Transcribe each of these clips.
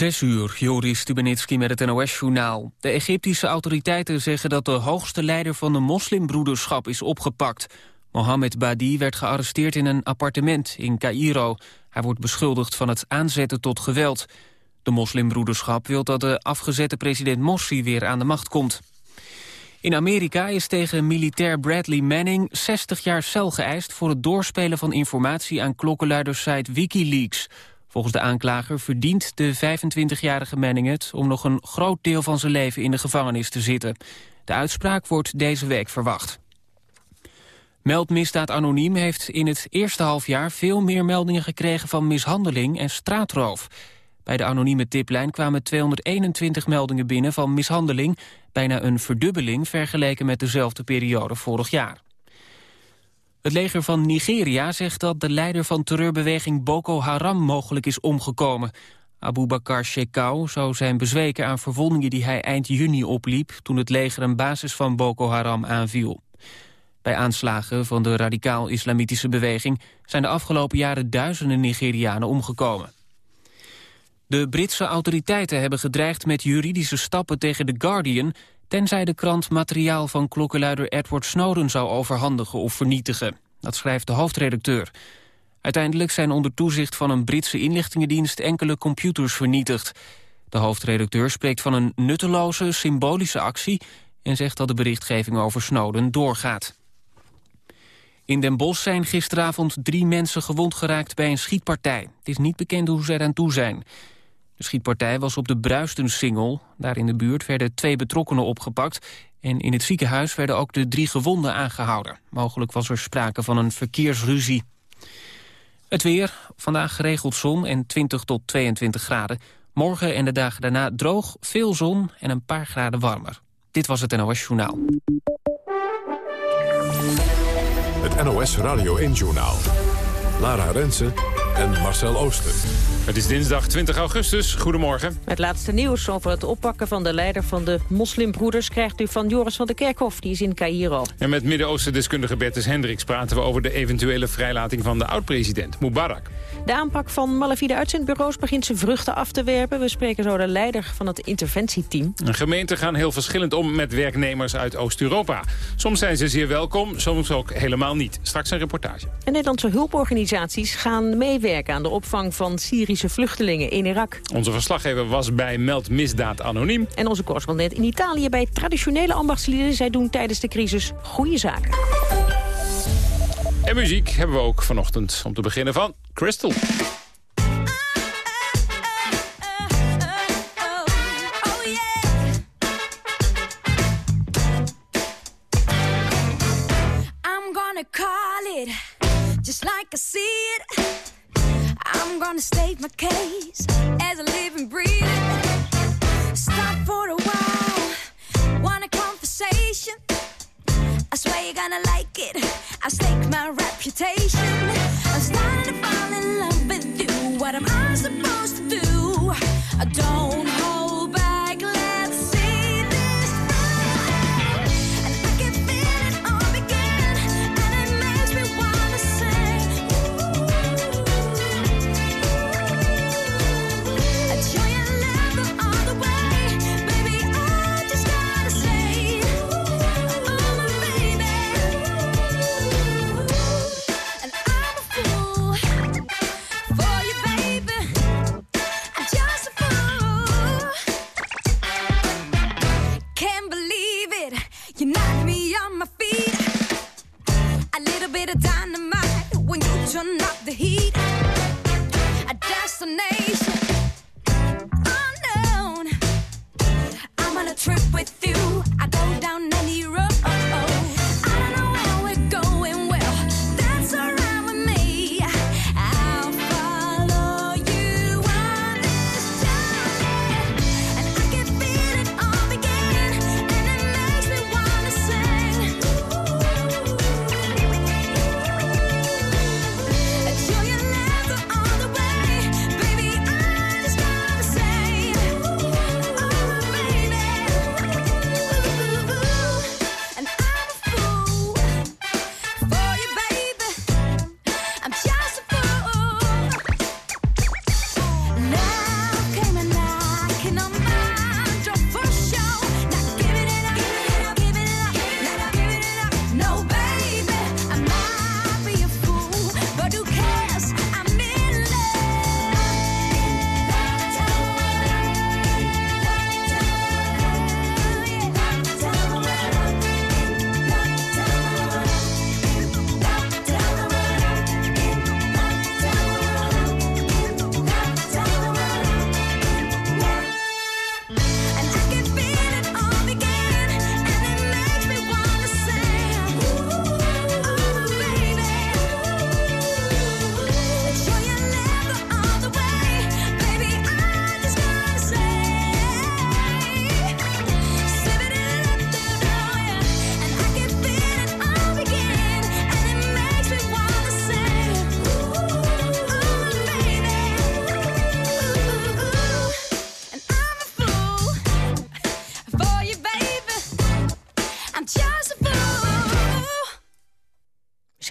Zes uur, Joris Stubenitski met het NOS-journaal. De Egyptische autoriteiten zeggen dat de hoogste leider van de moslimbroederschap is opgepakt. Mohammed Badi werd gearresteerd in een appartement in Cairo. Hij wordt beschuldigd van het aanzetten tot geweld. De moslimbroederschap wil dat de afgezette president Morsi weer aan de macht komt. In Amerika is tegen militair Bradley Manning 60 jaar cel geëist... voor het doorspelen van informatie aan klokkenluidersite Wikileaks... Volgens de aanklager verdient de 25-jarige Manning het... om nog een groot deel van zijn leven in de gevangenis te zitten. De uitspraak wordt deze week verwacht. Meldmisdaad Anoniem heeft in het eerste halfjaar... veel meer meldingen gekregen van mishandeling en straatroof. Bij de anonieme tiplijn kwamen 221 meldingen binnen van mishandeling... bijna een verdubbeling vergeleken met dezelfde periode vorig jaar. Het leger van Nigeria zegt dat de leider van terreurbeweging Boko Haram mogelijk is omgekomen. Abu Bakar Shekau zou zijn bezweken aan verwondingen die hij eind juni opliep... toen het leger een basis van Boko Haram aanviel. Bij aanslagen van de radicaal-islamitische beweging... zijn de afgelopen jaren duizenden Nigerianen omgekomen. De Britse autoriteiten hebben gedreigd met juridische stappen tegen The Guardian tenzij de krant materiaal van klokkenluider Edward Snowden zou overhandigen of vernietigen. Dat schrijft de hoofdredacteur. Uiteindelijk zijn onder toezicht van een Britse inlichtingendienst enkele computers vernietigd. De hoofdredacteur spreekt van een nutteloze, symbolische actie... en zegt dat de berichtgeving over Snowden doorgaat. In Den Bosch zijn gisteravond drie mensen gewond geraakt bij een schietpartij. Het is niet bekend hoe ze eraan toe zijn. De schietpartij was op de Bruistensingel. Daar in de buurt werden twee betrokkenen opgepakt... en in het ziekenhuis werden ook de drie gewonden aangehouden. Mogelijk was er sprake van een verkeersruzie. Het weer, vandaag geregeld zon en 20 tot 22 graden. Morgen en de dagen daarna droog, veel zon en een paar graden warmer. Dit was het NOS Journaal. Het NOS Radio 1 Journaal. Lara Rensen en Marcel Ooster. Het is dinsdag 20 augustus. Goedemorgen. Het laatste nieuws over het oppakken van de leider van de moslimbroeders... krijgt u van Joris van der Kerkhof, die is in Cairo. En met Midden-Oosten-deskundige Bertus Hendricks... praten we over de eventuele vrijlating van de oud-president Mubarak. De aanpak van malafide uitzendbureaus begint zijn vruchten af te werpen. We spreken zo de leider van het interventieteam. Gemeenten gaan heel verschillend om met werknemers uit Oost-Europa. Soms zijn ze zeer welkom, soms ook helemaal niet. Straks een reportage. En Nederlandse hulporganisaties gaan meewerken aan de opvang van Syrische vluchtelingen in Irak. Onze verslaggever was bij Meld Misdaad Anoniem. En onze correspondent in Italië bij traditionele ambachtslieden. Zij doen tijdens de crisis goede zaken. En muziek hebben we ook vanochtend om te beginnen van Crystal. call it just like I see it. I'm gonna state my case as a living, breathing. Stop for a while, want a conversation. I swear you're gonna like it. I stake my reputation. I'm starting to fall in love with you. What am I supposed to do? I don't hold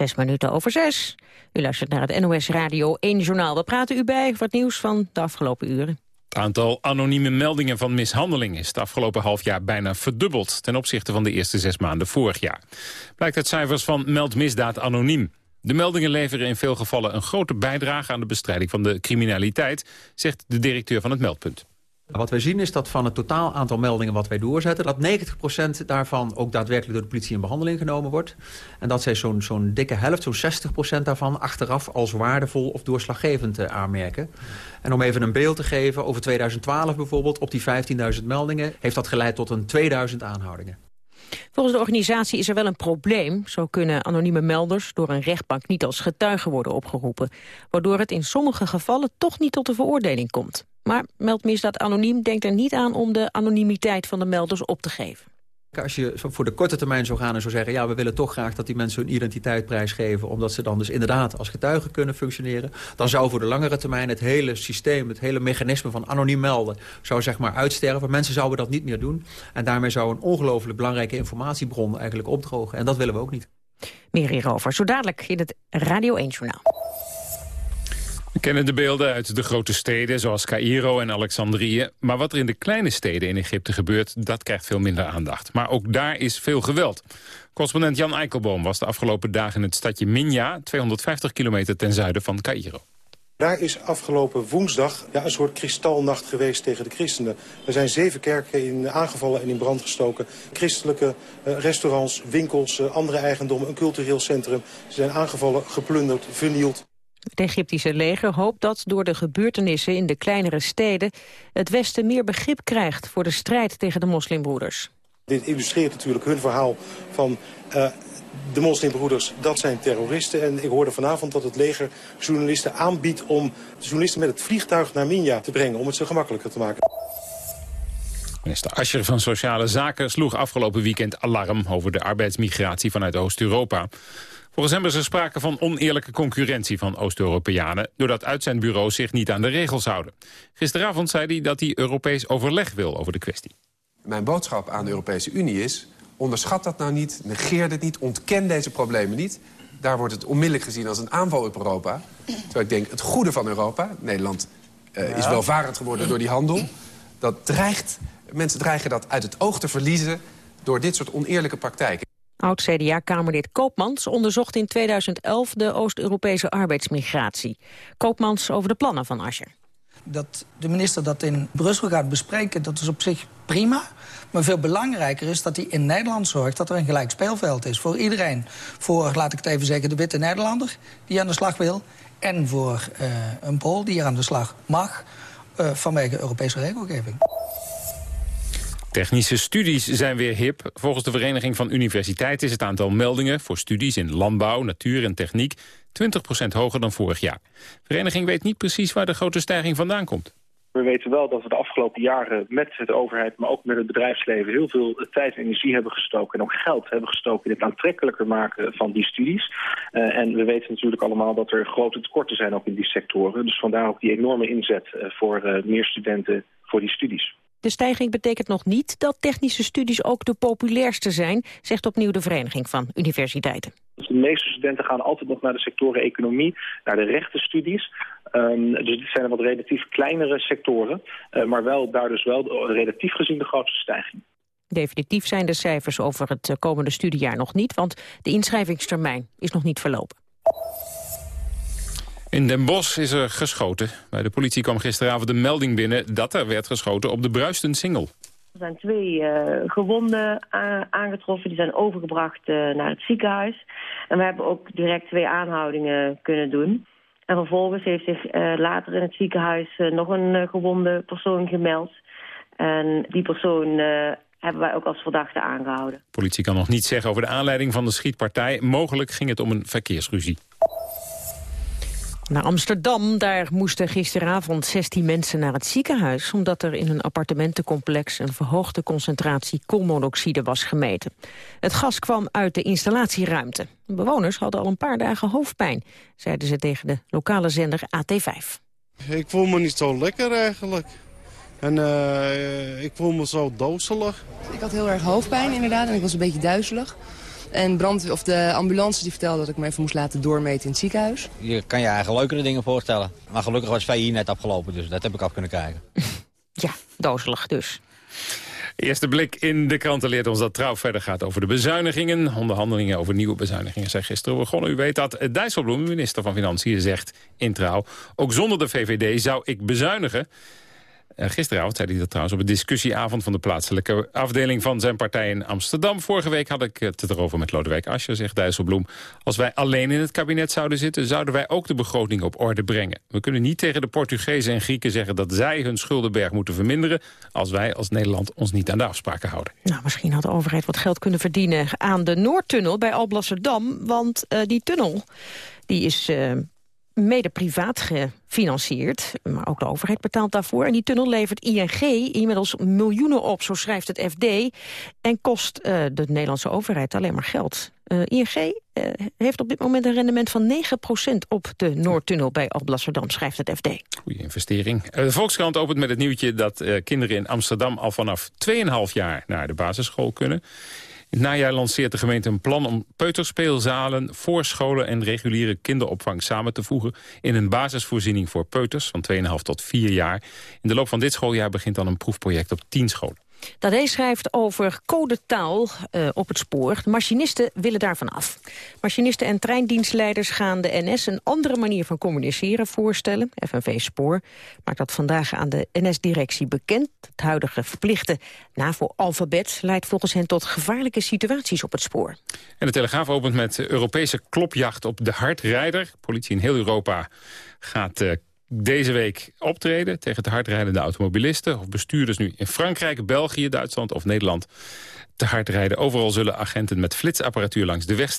Zes minuten over zes. U luistert naar het NOS Radio 1 Journaal. We praten u bij het nieuws van de afgelopen uren. Het aantal anonieme meldingen van mishandeling is het afgelopen half jaar bijna verdubbeld ten opzichte van de eerste zes maanden vorig jaar. Blijkt uit cijfers van Meld Misdaad Anoniem. De meldingen leveren in veel gevallen een grote bijdrage aan de bestrijding van de criminaliteit, zegt de directeur van het meldpunt. Wat wij zien is dat van het totaal aantal meldingen wat wij doorzetten... dat 90% daarvan ook daadwerkelijk door de politie in behandeling genomen wordt. En dat zij zo'n zo'n dikke helft, zo'n 60% daarvan... achteraf als waardevol of doorslaggevend uh, aanmerken. En om even een beeld te geven, over 2012 bijvoorbeeld... op die 15.000 meldingen heeft dat geleid tot een 2000 aanhoudingen. Volgens de organisatie is er wel een probleem. Zo kunnen anonieme melders door een rechtbank niet als getuige worden opgeroepen. Waardoor het in sommige gevallen toch niet tot de veroordeling komt. Maar Meldmisdaad Anoniem denkt er niet aan om de anonimiteit van de melders op te geven. Als je voor de korte termijn zou gaan en zou zeggen... ja, we willen toch graag dat die mensen hun identiteit prijsgeven... omdat ze dan dus inderdaad als getuigen kunnen functioneren... dan zou voor de langere termijn het hele systeem... het hele mechanisme van anoniem melden... zou zeg maar uitsterven. Mensen zouden dat niet meer doen. En daarmee zou een ongelooflijk belangrijke informatiebron eigenlijk opdrogen. En dat willen we ook niet. Meer hierover, zo dadelijk in het Radio 1-journaal. Kennen de beelden uit de grote steden zoals Cairo en Alexandrië. Maar wat er in de kleine steden in Egypte gebeurt, dat krijgt veel minder aandacht. Maar ook daar is veel geweld. Correspondent Jan Eikelboom was de afgelopen dagen in het stadje Minya... 250 kilometer ten zuiden van Cairo. Daar is afgelopen woensdag ja, een soort kristalnacht geweest tegen de christenen. Er zijn zeven kerken in, aangevallen en in brand gestoken. Christelijke uh, restaurants, winkels, uh, andere eigendommen, een cultureel centrum. Ze zijn aangevallen, geplunderd, vernield. Het Egyptische leger hoopt dat door de gebeurtenissen in de kleinere steden... het Westen meer begrip krijgt voor de strijd tegen de moslimbroeders. Dit illustreert natuurlijk hun verhaal van... Uh, de moslimbroeders, dat zijn terroristen. En ik hoorde vanavond dat het leger journalisten aanbiedt... om journalisten met het vliegtuig naar Minja te brengen... om het zo gemakkelijker te maken. Minister Ascher van Sociale Zaken sloeg afgelopen weekend alarm... over de arbeidsmigratie vanuit Oost-Europa. Volgens hem is er sprake van oneerlijke concurrentie van Oost-Europeanen... doordat uitzendbureaus zich niet aan de regels houden. Gisteravond zei hij dat hij Europees overleg wil over de kwestie. Mijn boodschap aan de Europese Unie is... onderschat dat nou niet, negeer dit niet, ontken deze problemen niet. Daar wordt het onmiddellijk gezien als een aanval op Europa. Terwijl ik denk, het goede van Europa... Nederland uh, is welvarend geworden door die handel... dat dreigt, mensen dreigen dat uit het oog te verliezen... door dit soort oneerlijke praktijken. Oud-CDA-kamerlid Koopmans onderzocht in 2011 de Oost-Europese arbeidsmigratie. Koopmans over de plannen van Ascher. Dat de minister dat in Brussel gaat bespreken, dat is op zich prima. Maar veel belangrijker is dat hij in Nederland zorgt dat er een gelijk speelveld is. Voor iedereen. Voor, laat ik het even zeggen, de witte Nederlander die aan de slag wil. En voor uh, een Pool die er aan de slag mag uh, vanwege Europese regelgeving. Technische studies zijn weer hip. Volgens de Vereniging van Universiteiten is het aantal meldingen... voor studies in landbouw, natuur en techniek 20% hoger dan vorig jaar. De vereniging weet niet precies waar de grote stijging vandaan komt. We weten wel dat we de afgelopen jaren met de overheid, maar ook met het bedrijfsleven... heel veel tijd en energie hebben gestoken en ook geld hebben gestoken... in het aantrekkelijker maken van die studies. Uh, en we weten natuurlijk allemaal dat er grote tekorten zijn ook in die sectoren. Dus vandaar ook die enorme inzet uh, voor uh, meer studenten voor die studies. De stijging betekent nog niet dat technische studies ook de populairste zijn, zegt opnieuw de Vereniging van Universiteiten. De meeste studenten gaan altijd nog naar de sectoren economie, naar de rechtenstudies. Um, dus dit zijn wat relatief kleinere sectoren, uh, maar wel daar dus wel relatief gezien de grootste stijging. Definitief zijn de cijfers over het komende studiejaar nog niet, want de inschrijvingstermijn is nog niet verlopen. In Den Bosch is er geschoten. Bij de politie kwam gisteravond de melding binnen dat er werd geschoten op de Bruisten Singel. Er zijn twee uh, gewonden aangetroffen. Die zijn overgebracht uh, naar het ziekenhuis. En we hebben ook direct twee aanhoudingen kunnen doen. En vervolgens heeft zich uh, later in het ziekenhuis nog een gewonde persoon gemeld. En die persoon hebben wij ook als verdachte aangehouden. De politie kan nog niet zeggen over de aanleiding van de schietpartij. Mogelijk ging het om een verkeersruzie. Naar Amsterdam, daar moesten gisteravond 16 mensen naar het ziekenhuis... omdat er in een appartementencomplex een verhoogde concentratie koolmonoxide was gemeten. Het gas kwam uit de installatieruimte. Bewoners hadden al een paar dagen hoofdpijn, zeiden ze tegen de lokale zender AT5. Ik voel me niet zo lekker eigenlijk. En uh, ik voel me zo dozelig. Ik had heel erg hoofdpijn inderdaad en ik was een beetje duizelig. En brand, of de ambulance die vertelde dat ik me even moest laten doormeten in het ziekenhuis. Je kan je eigen leukere dingen voorstellen. Maar gelukkig was VI hier net afgelopen, dus dat heb ik af kunnen krijgen. Ja, dozelig dus. Eerste blik in de kranten leert ons dat Trouw verder gaat over de bezuinigingen. Onderhandelingen over nieuwe bezuinigingen zijn gisteren begonnen. U weet dat Dijsselbloem, minister van Financiën, zegt in Trouw... ook zonder de VVD zou ik bezuinigen. Uh, gisteravond zei hij dat trouwens op een discussieavond... van de plaatselijke afdeling van zijn partij in Amsterdam. Vorige week had ik het erover met Lodewijk Asscher, zegt Dijsselbloem. Als wij alleen in het kabinet zouden zitten... zouden wij ook de begroting op orde brengen. We kunnen niet tegen de Portugezen en Grieken zeggen... dat zij hun schuldenberg moeten verminderen... als wij als Nederland ons niet aan de afspraken houden. Nou, misschien had de overheid wat geld kunnen verdienen... aan de Noordtunnel bij Alblasserdam. Want uh, die tunnel die is... Uh mede privaat gefinancierd. Maar ook de overheid betaalt daarvoor. En die tunnel levert ING inmiddels miljoenen op, zo schrijft het FD. En kost uh, de Nederlandse overheid alleen maar geld. Uh, ING uh, heeft op dit moment een rendement van 9% op de Noordtunnel bij Alblasserdam, schrijft het FD. Goeie investering. de Volkskrant opent met het nieuwtje dat kinderen in Amsterdam al vanaf 2,5 jaar naar de basisschool kunnen. Het najaar lanceert de gemeente een plan om peuterspeelzalen, voorscholen en reguliere kinderopvang samen te voegen in een basisvoorziening voor peuters van 2,5 tot 4 jaar. In de loop van dit schooljaar begint dan een proefproject op 10 scholen. Tadee schrijft over codetaal uh, op het spoor. De machinisten willen daarvan af. Machinisten en treindienstleiders gaan de NS een andere manier van communiceren voorstellen. FNV Spoor maakt dat vandaag aan de NS-directie bekend. Het huidige verplichte NAVO-alfabet leidt volgens hen tot gevaarlijke situaties op het spoor. En de Telegraaf opent met Europese klopjacht op de hardrijder. Politie in heel Europa gaat uh, deze week optreden tegen de hardrijdende automobilisten... of bestuurders nu in Frankrijk, België, Duitsland of Nederland te hard rijden. Overal zullen agenten met flitsapparatuur langs de weg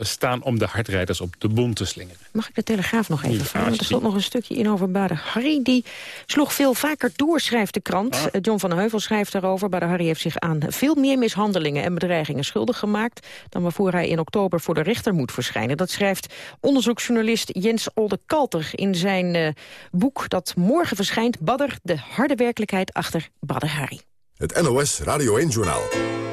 staan... om de hardrijders op de bom te slingeren. Mag ik de Telegraaf nog even vragen? er stond nog een stukje in over Bader Harry. Die sloeg veel vaker door, schrijft de krant. Ah. John van Heuvel schrijft daarover. Bader Harry heeft zich aan veel meer mishandelingen en bedreigingen schuldig gemaakt... dan waarvoor hij in oktober voor de rechter moet verschijnen. Dat schrijft onderzoeksjournalist Jens Olde Kalter in zijn uh, boek... dat morgen verschijnt, Badder, de harde werkelijkheid achter Bader Harry. Het NOS Radio 1-journaal.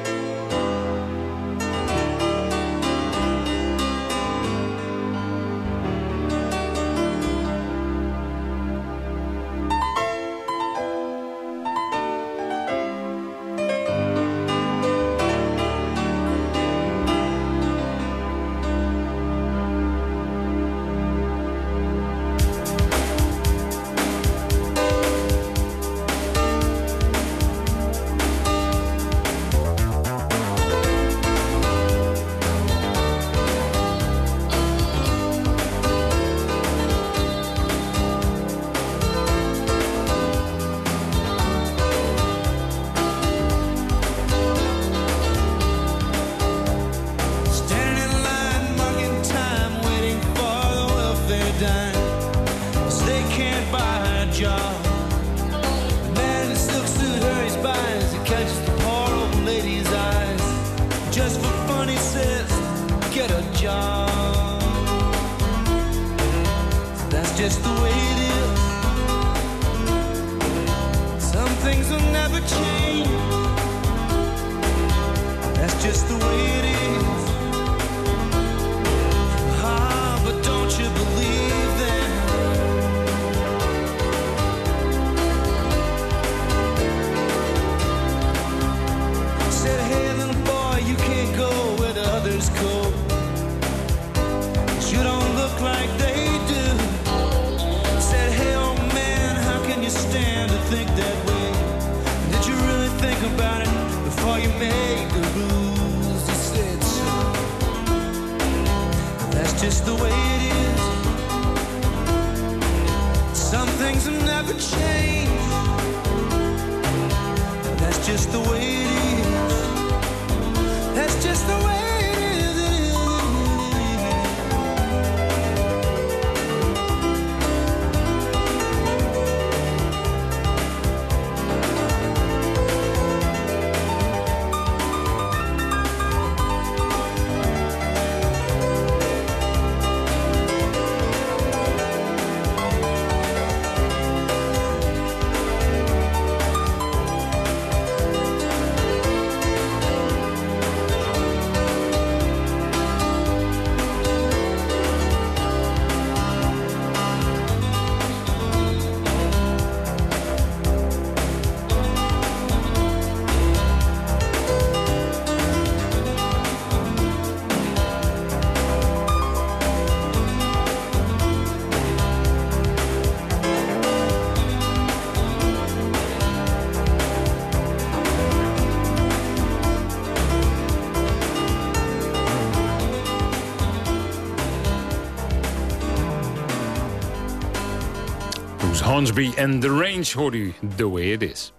Hornsby en The Range hoort u The Way It Is.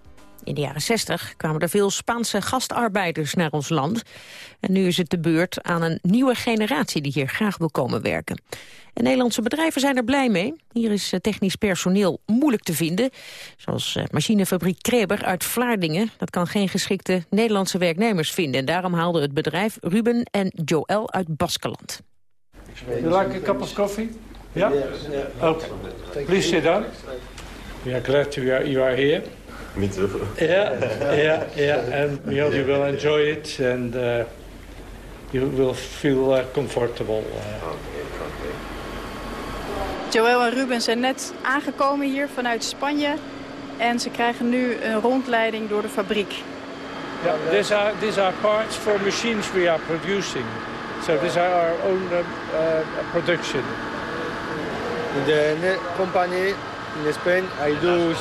In de jaren 60 kwamen er veel Spaanse gastarbeiders naar ons land. En nu is het de beurt aan een nieuwe generatie die hier graag wil komen werken. En Nederlandse bedrijven zijn er blij mee. Hier is eh, technisch personeel moeilijk te vinden. Zoals eh, machinefabriek Kreber uit Vlaardingen. Dat kan geen geschikte Nederlandse werknemers vinden. En daarom haalde het bedrijf Ruben en Joël uit Baskeland. You like a cup Yeah? Okay. Please sit down. We are glad you are, you are here. Me too. Yeah, yeah, yeah. And we hope you will enjoy it and uh, you will feel uh, comfortable. Uh. Joël en Ruben zijn net aangekomen hier vanuit Spanje. En ze krijgen nu een rondleiding door de fabriek. Yeah, these are, these are parts for machines we are producing. So these are our own uh, uh, production. In the company in Spain, I do in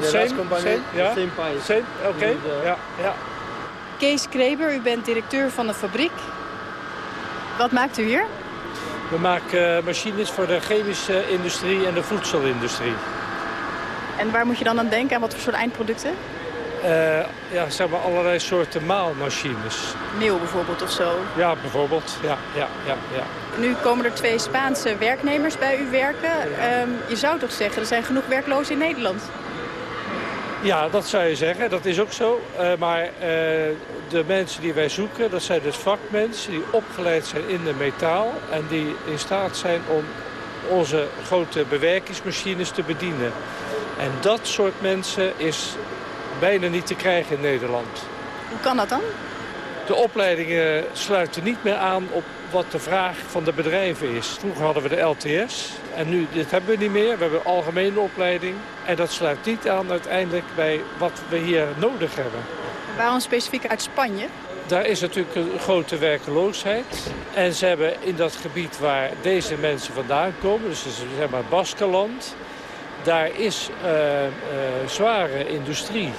the Same, last company same, the yeah. same pie. Same, oké. Ja, ja. Kees Kreber, u bent directeur van de fabriek. Wat maakt u hier? We maken uh, machines voor de chemische industrie en de voedselindustrie. En waar moet je dan aan denken? Aan wat voor soort eindproducten? Uh, ja, zeg maar allerlei soorten maalmachines. Meel bijvoorbeeld of zo? Ja, bijvoorbeeld. Ja, ja, ja, ja. Nu komen er twee Spaanse werknemers bij u werken. Um, je zou toch zeggen, er zijn genoeg werklozen in Nederland? Ja, dat zou je zeggen. Dat is ook zo. Uh, maar uh, de mensen die wij zoeken, dat zijn dus vakmensen die opgeleid zijn in de metaal. En die in staat zijn om onze grote bewerkingsmachines te bedienen. En dat soort mensen is bijna niet te krijgen in Nederland. Hoe kan dat dan? De opleidingen sluiten niet meer aan op wat de vraag van de bedrijven is. Vroeger hadden we de LTS en nu dit hebben we niet meer. We hebben een algemene opleiding en dat sluit niet aan uiteindelijk bij wat we hier nodig hebben. En waarom specifiek uit Spanje? Daar is natuurlijk een grote werkeloosheid. En ze hebben in dat gebied waar deze mensen vandaan komen, dus zeg maar Baskeland, daar is uh, uh, zware industrie.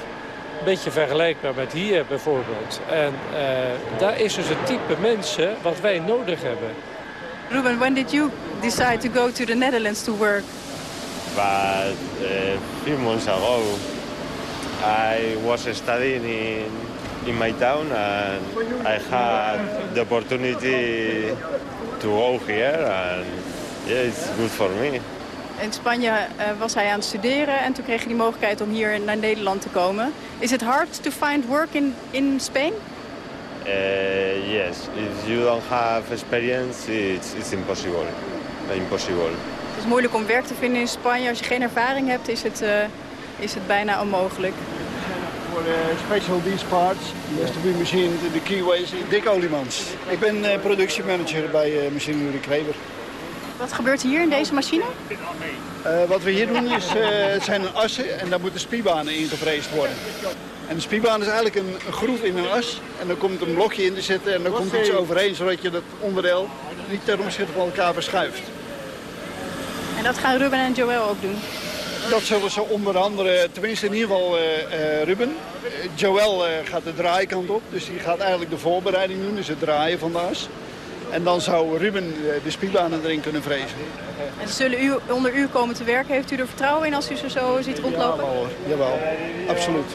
Een beetje vergelijkbaar met hier bijvoorbeeld. En uh, daar is dus het type mensen wat wij nodig hebben. Ruben, when did you decide to go to the Netherlands to work? But a few months ago, I was studying in, in my town and I had the opportunity to go here and yeah, it's good for me. In Spanje uh, was hij aan het studeren en toen kreeg hij die mogelijkheid om hier naar Nederland te komen. Is it hard to find work in, in Spain? Uh, yes, if you don't have experience, it's, it's impossible. impossible. Het is moeilijk om werk te vinden in Spanje. Als je geen ervaring hebt, is het, uh, is het bijna onmogelijk. Voor special these parts, has to be machined in the keyways. Dick Olimans. Ik ben uh, productiemanager bij uh, Machinerie Kreber. Wat gebeurt hier in deze machine? Uh, wat we hier doen is, uh, het zijn assen en daar moeten spiebanen in gevreesd worden. En de spiebaan is eigenlijk een, een, groef in een as. En dan komt een blokje in te zitten en dan komt iets overheen... zodat je dat onderdeel niet ten opzichte van elkaar verschuift. En dat gaan Ruben en Joël ook doen? Dat zullen ze onder andere, tenminste in ieder geval uh, Ruben. Joël gaat de draaikant op, dus die gaat eigenlijk de voorbereiding doen. Dus het draaien van de as. En dan zou Ruben de spiebanen erin kunnen vrezen. En zullen u onder u komen te werken? Heeft u er vertrouwen in als u ze zo ziet rondlopen? Jawel, jawel. absoluut.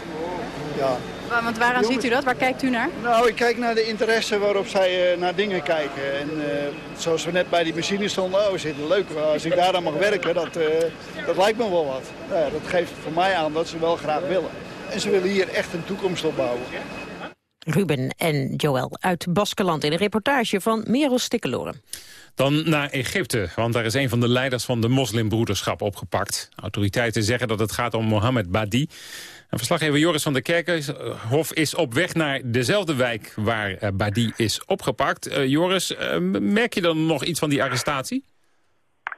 Ja. Want waaraan ziet u dat? Waar kijkt u naar? Nou, ik kijk naar de interesse waarop zij uh, naar dingen kijken. En uh, zoals we net bij die machine stonden, oh, zit leuk. Als ik daar dan mag werken, dat, uh, dat lijkt me wel wat. Ja, dat geeft voor mij aan dat ze wel graag willen. En ze willen hier echt een toekomst opbouwen. Ruben en Joël uit Baskeland in een reportage van Merel Stikkeloren. Dan naar Egypte, want daar is een van de leiders van de moslimbroederschap opgepakt. Autoriteiten zeggen dat het gaat om Mohammed Badi. En verslaggever Joris van der Kerkhof is op weg naar dezelfde wijk waar uh, Badi is opgepakt. Uh, Joris, uh, merk je dan nog iets van die arrestatie?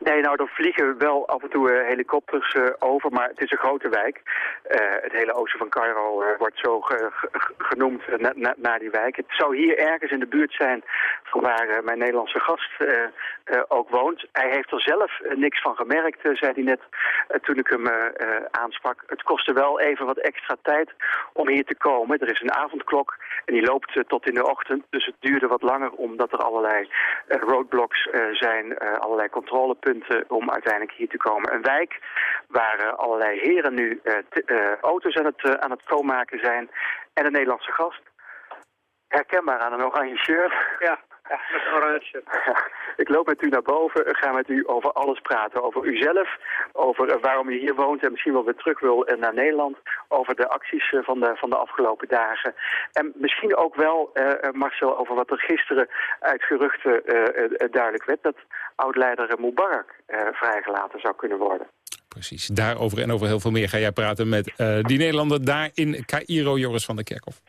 Nee, nou, er vliegen wel af en toe uh, helikopters uh, over, maar het is een grote wijk. Uh, het hele oosten van Cairo wordt zo ge ge genoemd na na naar die wijk. Het zou hier ergens in de buurt zijn van waar mijn Nederlandse gast ook woont. Hij heeft er zelf niks van gemerkt, zei hij net toen ik hem aansprak. Het kostte wel even wat extra tijd om hier te komen. Er is een avondklok en die loopt tot in de ochtend. Dus het duurde wat langer omdat er allerlei roadblocks zijn, allerlei controlepunten punten om uiteindelijk hier te komen. Een wijk waar eh, allerlei heren nu eh, eh, auto's aan het, aan het schoonmaken zijn. En een Nederlandse gast. Herkenbaar aan een oranje shirt. Ja, ja met een oranje shirt. Ik loop met u naar boven en ga met u over alles praten. Over uzelf, over waarom u hier woont en misschien wel weer terug wil naar Nederland. Over de acties van de, van de afgelopen dagen. En misschien ook wel, Marcel, over wat er gisteren uit geruchten duidelijk werd. Dat oud-leider Mubarak eh, vrijgelaten zou kunnen worden. Precies, daarover en over heel veel meer ga jij praten met eh, die Nederlander daar in Cairo, Joris van der Kerkhof.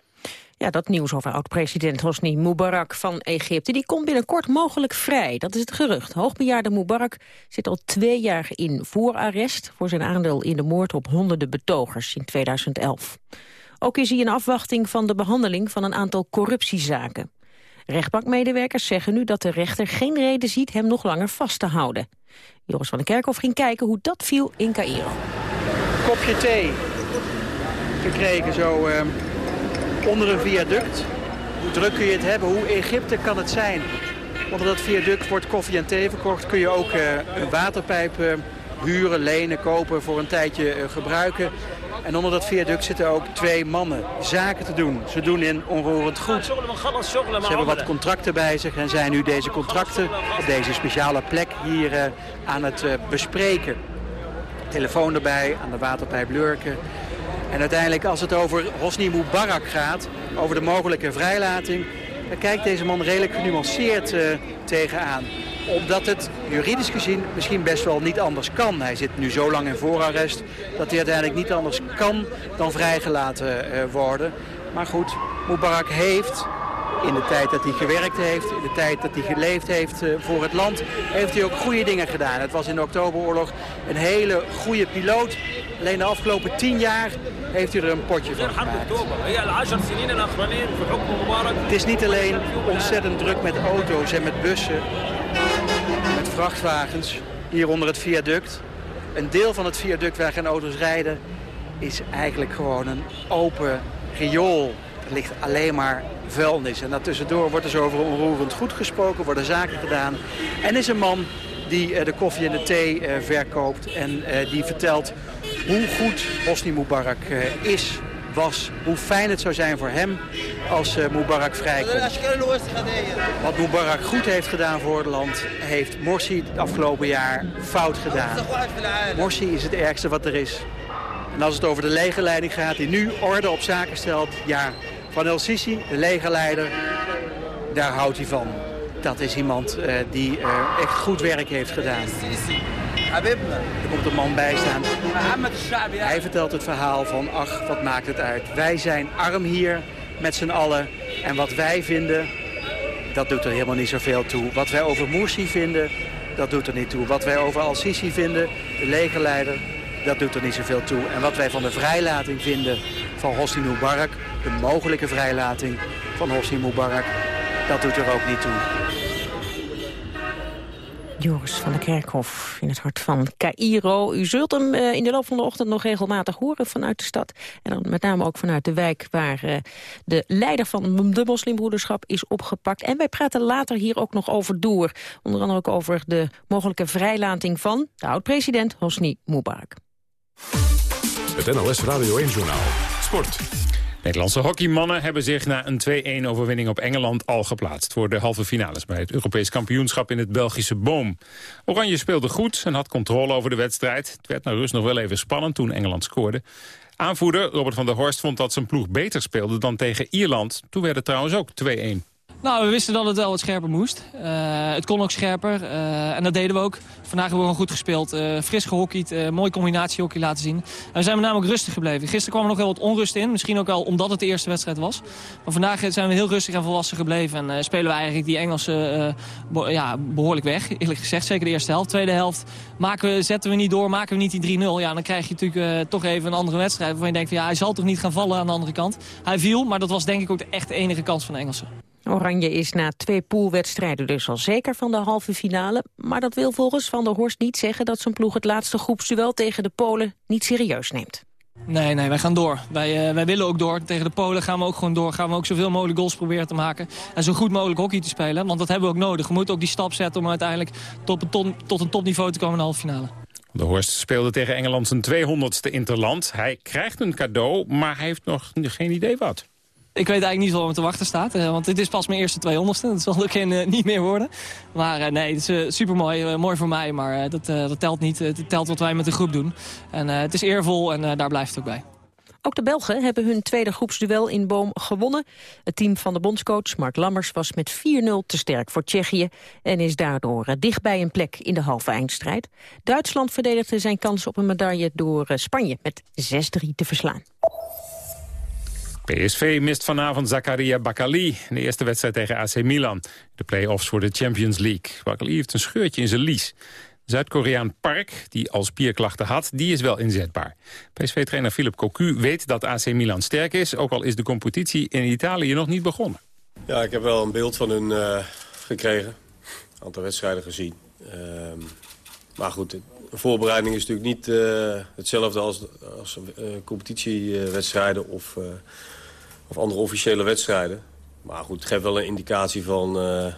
Ja, dat nieuws over oud-president Hosni Mubarak van Egypte... die komt binnenkort mogelijk vrij. Dat is het gerucht. Hoogbejaarde Mubarak zit al twee jaar in voorarrest... voor zijn aandeel in de moord op honderden betogers in 2011. Ook is hij in afwachting van de behandeling van een aantal corruptiezaken. Rechtbankmedewerkers zeggen nu dat de rechter geen reden ziet... hem nog langer vast te houden. Joris van der Kerkhof ging kijken hoe dat viel in Cairo. kopje thee gekregen zo eh, onder een viaduct. Hoe druk kun je het hebben? Hoe Egypte kan het zijn? Onder dat viaduct wordt koffie en thee verkocht. Kun je ook eh, een waterpijp eh, huren, lenen, kopen, voor een tijdje eh, gebruiken. En onder dat viaduct zitten ook twee mannen zaken te doen. Ze doen in onroerend goed. Ze hebben wat contracten bij zich en zijn nu deze contracten op deze speciale plek hier eh, aan het eh, bespreken. Telefoon erbij, aan de waterpijp lurken. En uiteindelijk als het over Hosni Mubarak gaat, over de mogelijke vrijlating... dan kijkt deze man redelijk genuanceerd eh, tegenaan. Omdat het juridisch gezien misschien best wel niet anders kan. Hij zit nu zo lang in voorarrest dat hij uiteindelijk niet anders kan dan vrijgelaten eh, worden. Maar goed, Mubarak heeft in de tijd dat hij gewerkt heeft, in de tijd dat hij geleefd heeft eh, voor het land, heeft hij ook goede dingen gedaan. Het was in de Oktoberoorlog een hele goede piloot. Alleen de afgelopen tien jaar heeft hij er een potje van gemaakt. Het is niet alleen ontzettend druk met auto's en met bussen, met vrachtwagens hier onder het viaduct. Een deel van het viaduct waar geen auto's rijden is eigenlijk gewoon een open riool. Er ligt alleen maar vuilnis. En daartussendoor wordt er zo over onroerend goed gesproken, worden zaken gedaan. En is een man die eh, de koffie en de thee eh, verkoopt en eh, die vertelt hoe goed Hosni Mubarak eh, is, was, hoe fijn het zou zijn voor hem als eh, Mubarak vrijkomt. Wat Mubarak goed heeft gedaan voor het land, heeft Morsi het afgelopen jaar fout gedaan. Morsi is het ergste wat er is. En als het over de legerleiding gaat die nu orde op zaken stelt, ja, van El Sisi, de legerleider, daar houdt hij van. Dat is iemand eh, die echt goed werk heeft gedaan. Er komt een man bij staan. Hij vertelt het verhaal van, ach, wat maakt het uit. Wij zijn arm hier met z'n allen. En wat wij vinden, dat doet er helemaal niet zoveel toe. Wat wij over Morsi vinden, dat doet er niet toe. Wat wij over Al-Sisi vinden, de legerleider, dat doet er niet zoveel toe. En wat wij van de vrijlating vinden van Hosni Mubarak, de mogelijke vrijlating van Hosni Mubarak, dat doet er ook niet toe. Joris van der Kerkhof in het hart van Cairo. U zult hem eh, in de loop van de ochtend nog regelmatig horen vanuit de stad. En dan met name ook vanuit de wijk waar eh, de leider van de moslimbroederschap is opgepakt. En wij praten later hier ook nog over door. Onder andere ook over de mogelijke vrijlating van de oud-president Hosni Mubarak. Het NOS Radio 1-journaal. Sport. Nederlandse hockeymannen hebben zich na een 2-1 overwinning op Engeland al geplaatst voor de halve finales bij het Europees kampioenschap in het Belgische Boom. Oranje speelde goed en had controle over de wedstrijd. Het werd naar rust nog wel even spannend toen Engeland scoorde. Aanvoerder Robert van der Horst vond dat zijn ploeg beter speelde dan tegen Ierland. Toen werd het trouwens ook 2-1. Nou, we wisten dat het wel wat scherper moest. Uh, het kon ook scherper uh, en dat deden we ook. Vandaag hebben we gewoon goed gespeeld. Uh, fris gehockeyd, mooi combinatiehockey laten zien. En we zijn met name ook rustig gebleven. Gisteren kwam er nog wel wat onrust in. Misschien ook wel omdat het de eerste wedstrijd was. Maar vandaag zijn we heel rustig en volwassen gebleven. En spelen we eigenlijk die Engelsen ja, behoorlijk weg. Eerlijk gezegd, zeker de eerste helft. Tweede helft maken we, zetten we niet door, maken we niet die 3-0. Ja, dan krijg je natuurlijk toch even een andere wedstrijd. Waarvan je denkt, van, ja, hij zal toch niet gaan vallen aan de andere kant. Hij viel, maar dat was denk ik ook de echt enige kans van de Engelsen. Oranje is na twee poolwedstrijden dus al zeker van de halve finale. Maar dat wil volgens Van der Horst niet zeggen dat zijn ploeg het laatste groepsduel tegen de Polen niet serieus neemt. Nee, nee, wij gaan door. Wij, uh, wij willen ook door. Tegen de Polen gaan we ook gewoon door. Gaan we ook zoveel mogelijk goals proberen te maken. En zo goed mogelijk hockey te spelen. Want dat hebben we ook nodig. We moeten ook die stap zetten om uiteindelijk tot een, ton, tot een topniveau te komen in de halve finale. De Horst speelde tegen Engeland zijn 200ste interland. Hij krijgt een cadeau, maar hij heeft nog geen idee wat. Ik weet eigenlijk niet wat me te wachten staat. Uh, want dit is pas mijn eerste 200ste. Dat zal ook uh, niet meer worden. Maar uh, nee, het is super mooi. mooi voor mij, maar dat, dat telt niet. Het telt wat wij met de groep doen. En het is eervol en daar blijft het ook bij. Ook de Belgen hebben hun tweede groepsduel in Boom gewonnen. Het team van de bondscoach Mark Lammers was met 4-0 te sterk voor Tsjechië... en is daardoor dichtbij een plek in de halve eindstrijd. Duitsland verdedigde zijn kans op een medaille door Spanje met 6-3 te verslaan. PSV mist vanavond Zakaria Bakali in de eerste wedstrijd tegen AC Milan. De play-offs voor de Champions League. Bakali heeft een scheurtje in zijn lies. Zuid-Koreaan Park, die al spierklachten had, die is wel inzetbaar. PSV-trainer Philip Cocu weet dat AC Milan sterk is... ook al is de competitie in Italië nog niet begonnen. Ja, ik heb wel een beeld van hun uh, gekregen. Een aantal wedstrijden gezien. Uh, maar goed, een voorbereiding is natuurlijk niet uh, hetzelfde als, als uh, competitiewedstrijden of, of andere officiële wedstrijden. Maar goed, het geeft wel een indicatie van,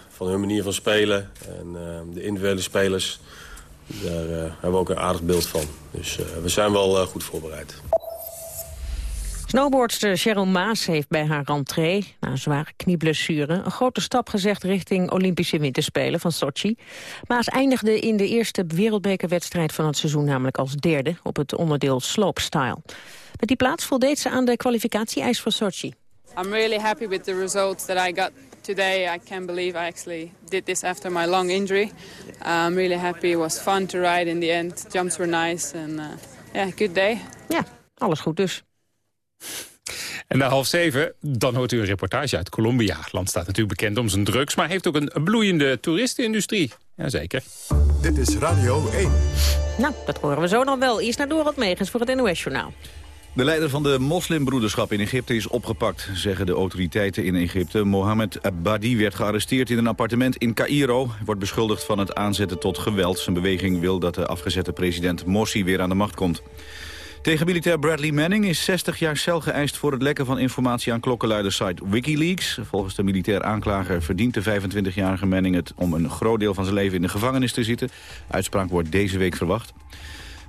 van hun manier van spelen. En de individuele spelers, daar hebben we ook een aardig beeld van. Dus we zijn wel goed voorbereid. Snowboardster Cheryl Maas heeft bij haar rentree, na een zware knieblessure, een grote stap gezegd richting Olympische Winterspelen van Sochi. Maas eindigde in de eerste wereldbekerwedstrijd van het seizoen namelijk als derde op het onderdeel slopestyle. Met die plaats voldeed ze aan de kwalificatie-eis voor Sochi. I'm really happy with the results that I got today. I can't believe I actually did this after my long injury. I'm really happy. It was fun to ride in the end. Jumps were nice and uh, yeah, good day. Ja, alles goed dus. En na half zeven, dan hoort u een reportage uit Colombia. Het land staat natuurlijk bekend om zijn drugs... maar heeft ook een bloeiende toeristenindustrie. Jazeker. Dit is Radio 1. Nou, dat horen we zo dan wel. Eerst naar Dorot Megens voor het NOS-journaal. De leider van de moslimbroederschap in Egypte is opgepakt, zeggen de autoriteiten in Egypte. Mohammed Abadi werd gearresteerd in een appartement in Cairo. Hij wordt beschuldigd van het aanzetten tot geweld. Zijn beweging wil dat de afgezette president Morsi weer aan de macht komt. Tegen militair Bradley Manning is 60 jaar cel geëist... voor het lekken van informatie aan klokkenluidersite Wikileaks. Volgens de militair aanklager verdient de 25-jarige Manning het... om een groot deel van zijn leven in de gevangenis te zitten. Uitspraak wordt deze week verwacht.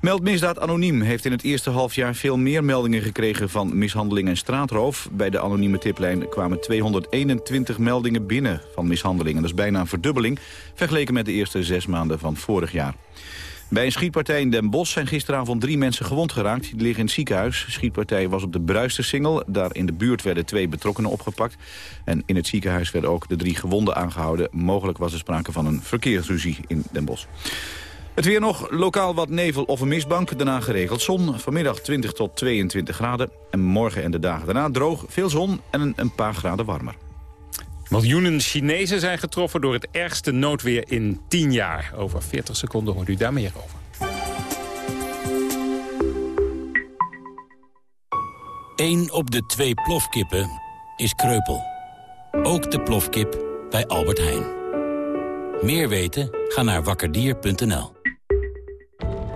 Meldmisdaad Anoniem heeft in het eerste halfjaar veel meer meldingen gekregen van mishandeling en straatroof. Bij de anonieme tiplijn kwamen 221 meldingen binnen van mishandelingen. Dat is bijna een verdubbeling vergeleken met de eerste zes maanden van vorig jaar. Bij een schietpartij in Den Bosch zijn gisteravond drie mensen gewond geraakt. Die liggen in het ziekenhuis. De schietpartij was op de Bruistersingel. Daar in de buurt werden twee betrokkenen opgepakt. En in het ziekenhuis werden ook de drie gewonden aangehouden. Mogelijk was er sprake van een verkeersruzie in Den Bosch. Het weer nog, lokaal wat nevel of een mistbank, daarna geregeld zon. Vanmiddag 20 tot 22 graden. En morgen en de dagen daarna droog, veel zon en een, een paar graden warmer. Miljoenen Chinezen zijn getroffen door het ergste noodweer in 10 jaar. Over 40 seconden hoort u daar meer over. Eén op de twee plofkippen is kreupel. Ook de plofkip bij Albert Heijn. Meer weten? Ga naar wakkerdier.nl.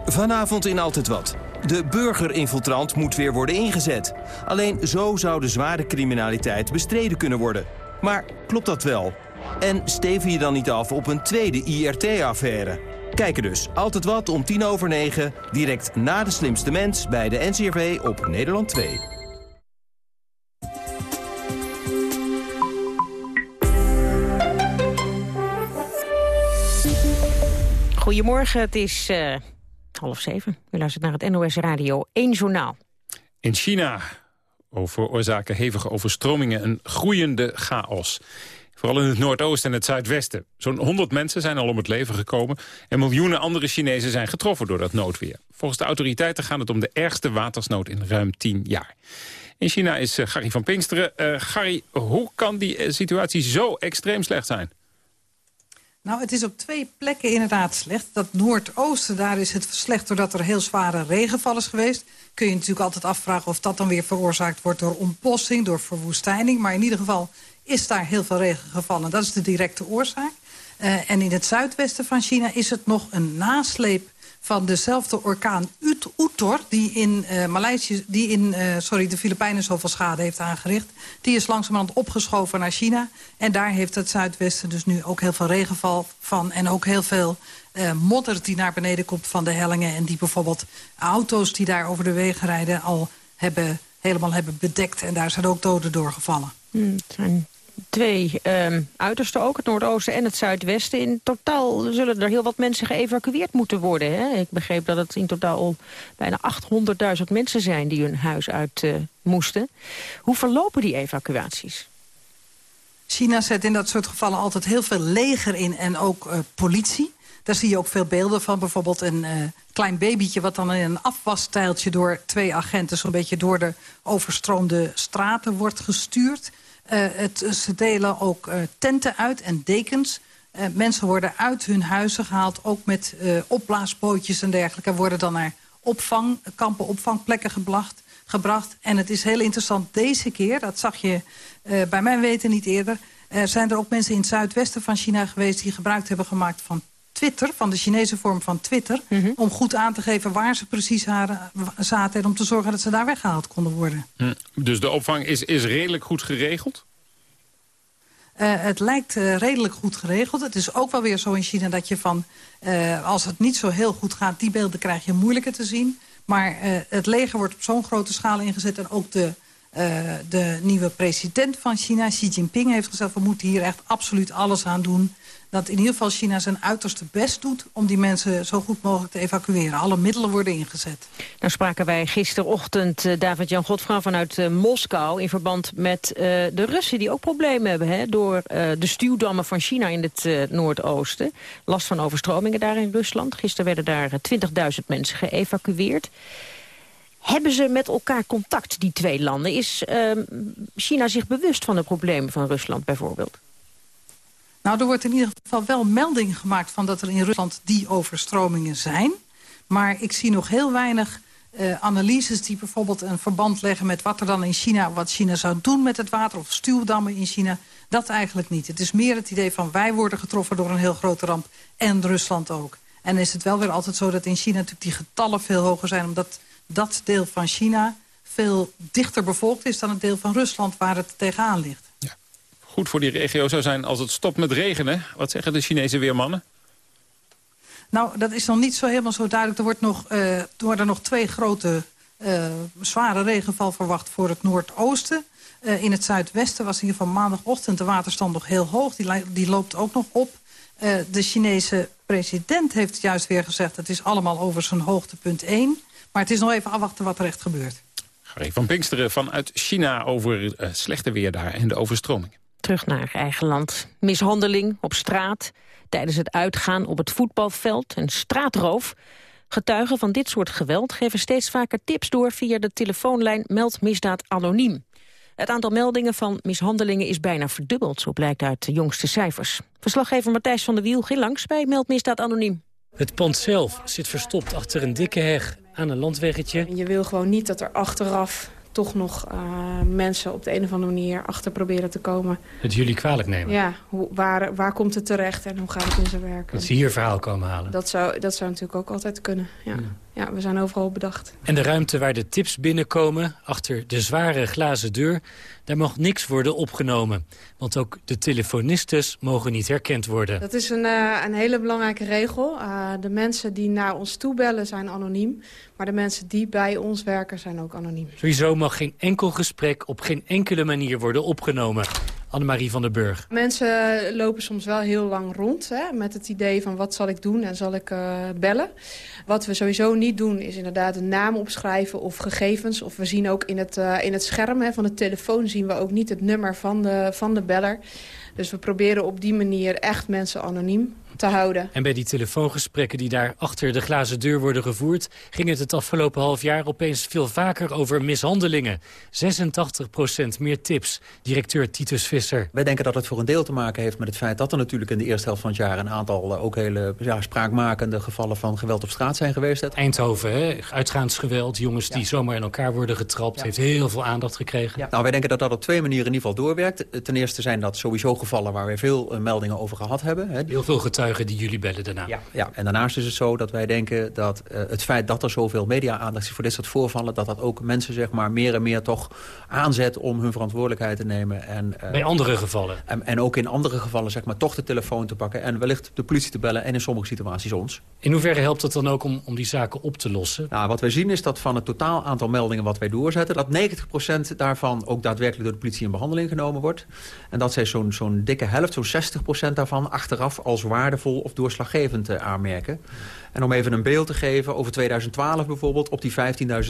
Vanavond in Altijd Wat. De burgerinfiltrant moet weer worden ingezet. Alleen zo zou de zware criminaliteit bestreden kunnen worden. Maar klopt dat wel? En steven je dan niet af op een tweede IRT-affaire? Kijken dus altijd wat om tien over negen, direct na de slimste mens bij de NCRV op Nederland 2. Goedemorgen, het is uh, half zeven. U luistert naar het NOS Radio 1 Journaal. In China veroorzaken hevige overstromingen een groeiende chaos. Vooral in het noordoosten en het zuidwesten. Zo'n 100 mensen zijn al om het leven gekomen... en miljoenen andere Chinezen zijn getroffen door dat noodweer. Volgens de autoriteiten gaat het om de ergste watersnood in ruim 10 jaar. In China is uh, Gary van Pinksteren. Uh, Gary, hoe kan die uh, situatie zo extreem slecht zijn? Nou, het is op twee plekken inderdaad slecht. Dat noordoosten, daar is het slecht doordat er heel zware regenval is geweest. Kun je natuurlijk altijd afvragen of dat dan weer veroorzaakt wordt door ontbossing, door verwoestijning. Maar in ieder geval is daar heel veel regen gevallen. Dat is de directe oorzaak. Uh, en in het zuidwesten van China is het nog een nasleep van dezelfde orkaan Utor... die in, uh, Maleisië, die in uh, sorry, de Filipijnen zoveel schade heeft aangericht. Die is langzamerhand opgeschoven naar China. En daar heeft het Zuidwesten dus nu ook heel veel regenval van... en ook heel veel uh, modder die naar beneden komt van de hellingen... en die bijvoorbeeld auto's die daar over de wegen rijden... al hebben, helemaal hebben bedekt. En daar zijn ook doden doorgevallen. Hmm, zijn twee um, uitersten ook, het noordoosten en het zuidwesten. In totaal zullen er heel wat mensen geëvacueerd moeten worden. Hè? Ik begreep dat het in totaal al bijna 800.000 mensen zijn die hun huis uit uh, moesten. Hoe verlopen die evacuaties? China zet in dat soort gevallen altijd heel veel leger in en ook uh, politie. Daar zie je ook veel beelden van. Bijvoorbeeld een uh, klein babytje wat dan in een afwastijltje... door twee agenten zo'n beetje door de overstroomde straten wordt gestuurd. Uh, het, ze delen ook uh, tenten uit en dekens. Uh, mensen worden uit hun huizen gehaald, ook met opblaasbootjes en dergelijke. Worden dan naar opvangkampen, opvangplekken gebracht. En het is heel interessant, deze keer, dat zag je bij mijn weten niet eerder... zijn er ook mensen in het zuidwesten van China geweest... die gebruik hebben gemaakt van Twitter, van de Chinese vorm van Twitter... Mm -hmm. om goed aan te geven waar ze precies haar, zaten... en om te zorgen dat ze daar weggehaald konden worden. Hm. Dus de opvang is, is redelijk goed geregeld? Uh, het lijkt uh, redelijk goed geregeld. Het is ook wel weer zo in China dat je van... Uh, als het niet zo heel goed gaat, die beelden krijg je moeilijker te zien. Maar het leger wordt op zo'n grote schaal ingezet... en ook de, de nieuwe president van China, Xi Jinping, heeft gezegd... we moeten hier echt absoluut alles aan doen dat in ieder geval China zijn uiterste best doet... om die mensen zo goed mogelijk te evacueren. Alle middelen worden ingezet. Nou spraken wij gisterochtend uh, David-Jan Godfra vanuit uh, Moskou... in verband met uh, de Russen die ook problemen hebben... Hè, door de stuwdammen van China in het noordoosten. Last van overstromingen daar in Rusland. Gisteren werden daar 20.000 mensen geëvacueerd. Hebben ze met elkaar contact, die twee landen? Is ehm, China zich bewust van de problemen van Rusland bijvoorbeeld? Nou, er wordt in ieder geval wel melding gemaakt van dat er in Rusland die overstromingen zijn. Maar ik zie nog heel weinig uh, analyses die bijvoorbeeld een verband leggen met wat er dan in China, wat China zou doen met het water of stuwdammen in China. Dat eigenlijk niet. Het is meer het idee van wij worden getroffen door een heel grote ramp en Rusland ook. En is het wel weer altijd zo dat in China natuurlijk die getallen veel hoger zijn, omdat dat deel van China veel dichter bevolkt is dan het deel van Rusland waar het tegenaan ligt goed voor die regio zou zijn als het stopt met regenen. Wat zeggen de Chinese weermannen? Nou, dat is nog niet zo helemaal zo duidelijk. Er, wordt nog, uh, er worden nog twee grote uh, zware regenval verwacht voor het noordoosten. Uh, in het zuidwesten was ieder geval maandagochtend de waterstand nog heel hoog. Die, die loopt ook nog op. de Chinese president heeft juist weer gezegd... het is allemaal over zijn hoogtepunt 1. Maar het is nog even afwachten wat er echt gebeurt. Harry van Pinksteren vanuit China over slechte weer daar en de overstromingen. Terug naar eigen land. Mishandeling op straat, tijdens het uitgaan op het voetbalveld en straatroof. Getuigen van dit soort geweld geven steeds vaker tips door via de telefoonlijn Meld Misdaad Anoniem. Het aantal meldingen van mishandelingen is bijna verdubbeld, zo blijkt uit de jongste cijfers. Verslaggever Matthijs van der Wiel ging langs bij Meld Misdaad Anoniem. Het pand zelf zit verstopt achter een dikke heg aan een landweggetje. Je wil gewoon niet dat er achteraf toch nog uh, mensen op de een of andere manier achter proberen te komen. Het jullie kwalijk nemen? Ja, hoe, waar, waar komt het terecht en hoe gaat het in zijn werk? Dat ze hier verhaal komen halen? Dat zou, dat zou natuurlijk ook altijd kunnen, ja. ja. Ja. we zijn overal bedacht. En de ruimte waar de tips binnenkomen, achter de zware glazen deur... daar mag niks worden opgenomen. Want ook de telefonistes mogen niet herkend worden. Dat is een, uh, een hele belangrijke regel. Uh, de mensen die naar ons toe bellen zijn anoniem. Maar de mensen die bij ons werken zijn ook anoniem. Sowieso mag geen enkel gesprek op geen enkele manier worden opgenomen. Annemarie van der Burg. Mensen lopen soms wel heel lang rond hè, met het idee van wat zal ik doen en zal ik uh, bellen. Wat we sowieso niet doen is inderdaad een naam opschrijven of gegevens. Of we zien ook in het, uh, in het scherm hè, van de telefoon zien we ook niet het nummer van de, van de beller. Dus we proberen op die manier echt mensen anoniem te houden. En bij die telefoongesprekken die daar achter de glazen deur worden gevoerd... ging het het afgelopen half jaar opeens veel vaker over mishandelingen. 86% meer tips, directeur Titus Visser. Wij denken dat het voor een deel te maken heeft met het feit... dat er natuurlijk in de eerste helft van het jaar... een aantal ook hele ja, spraakmakende gevallen van geweld op straat zijn geweest. Eindhoven, hè? uitgaansgeweld, jongens ja. die zomaar in elkaar worden getrapt... Ja. heeft heel veel aandacht gekregen. Ja. Nou, wij denken dat dat op twee manieren in ieder geval doorwerkt. Ten eerste zijn dat sowieso gevallen waar wij veel uh, meldingen over gehad hebben. Hè. Heel veel getuigen getuigen die jullie bellen daarna. Ja, ja, en daarnaast is het zo dat wij denken dat uh, het feit dat er zoveel media-aandacht is voor dit soort voorvallen... dat dat ook mensen zeg maar, meer en meer toch aanzet om hun verantwoordelijkheid te nemen. En, uh, Bij andere gevallen? En, en, ook in andere gevallen zeg maar, toch de telefoon te pakken... en wellicht de politie te bellen en in sommige situaties ons. In hoeverre helpt het dan ook om, om die zaken op te lossen? Nou, wat wij zien is dat van het totaal aantal meldingen wat wij doorzetten... dat 90% daarvan ook daadwerkelijk door de politie in behandeling genomen wordt. En dat zij zo'n zo'n dikke helft, zo'n 60% daarvan... achteraf als waardevol of doorslaggevend uh, aanmerken. En om even een beeld te geven, over 2012 bijvoorbeeld... op die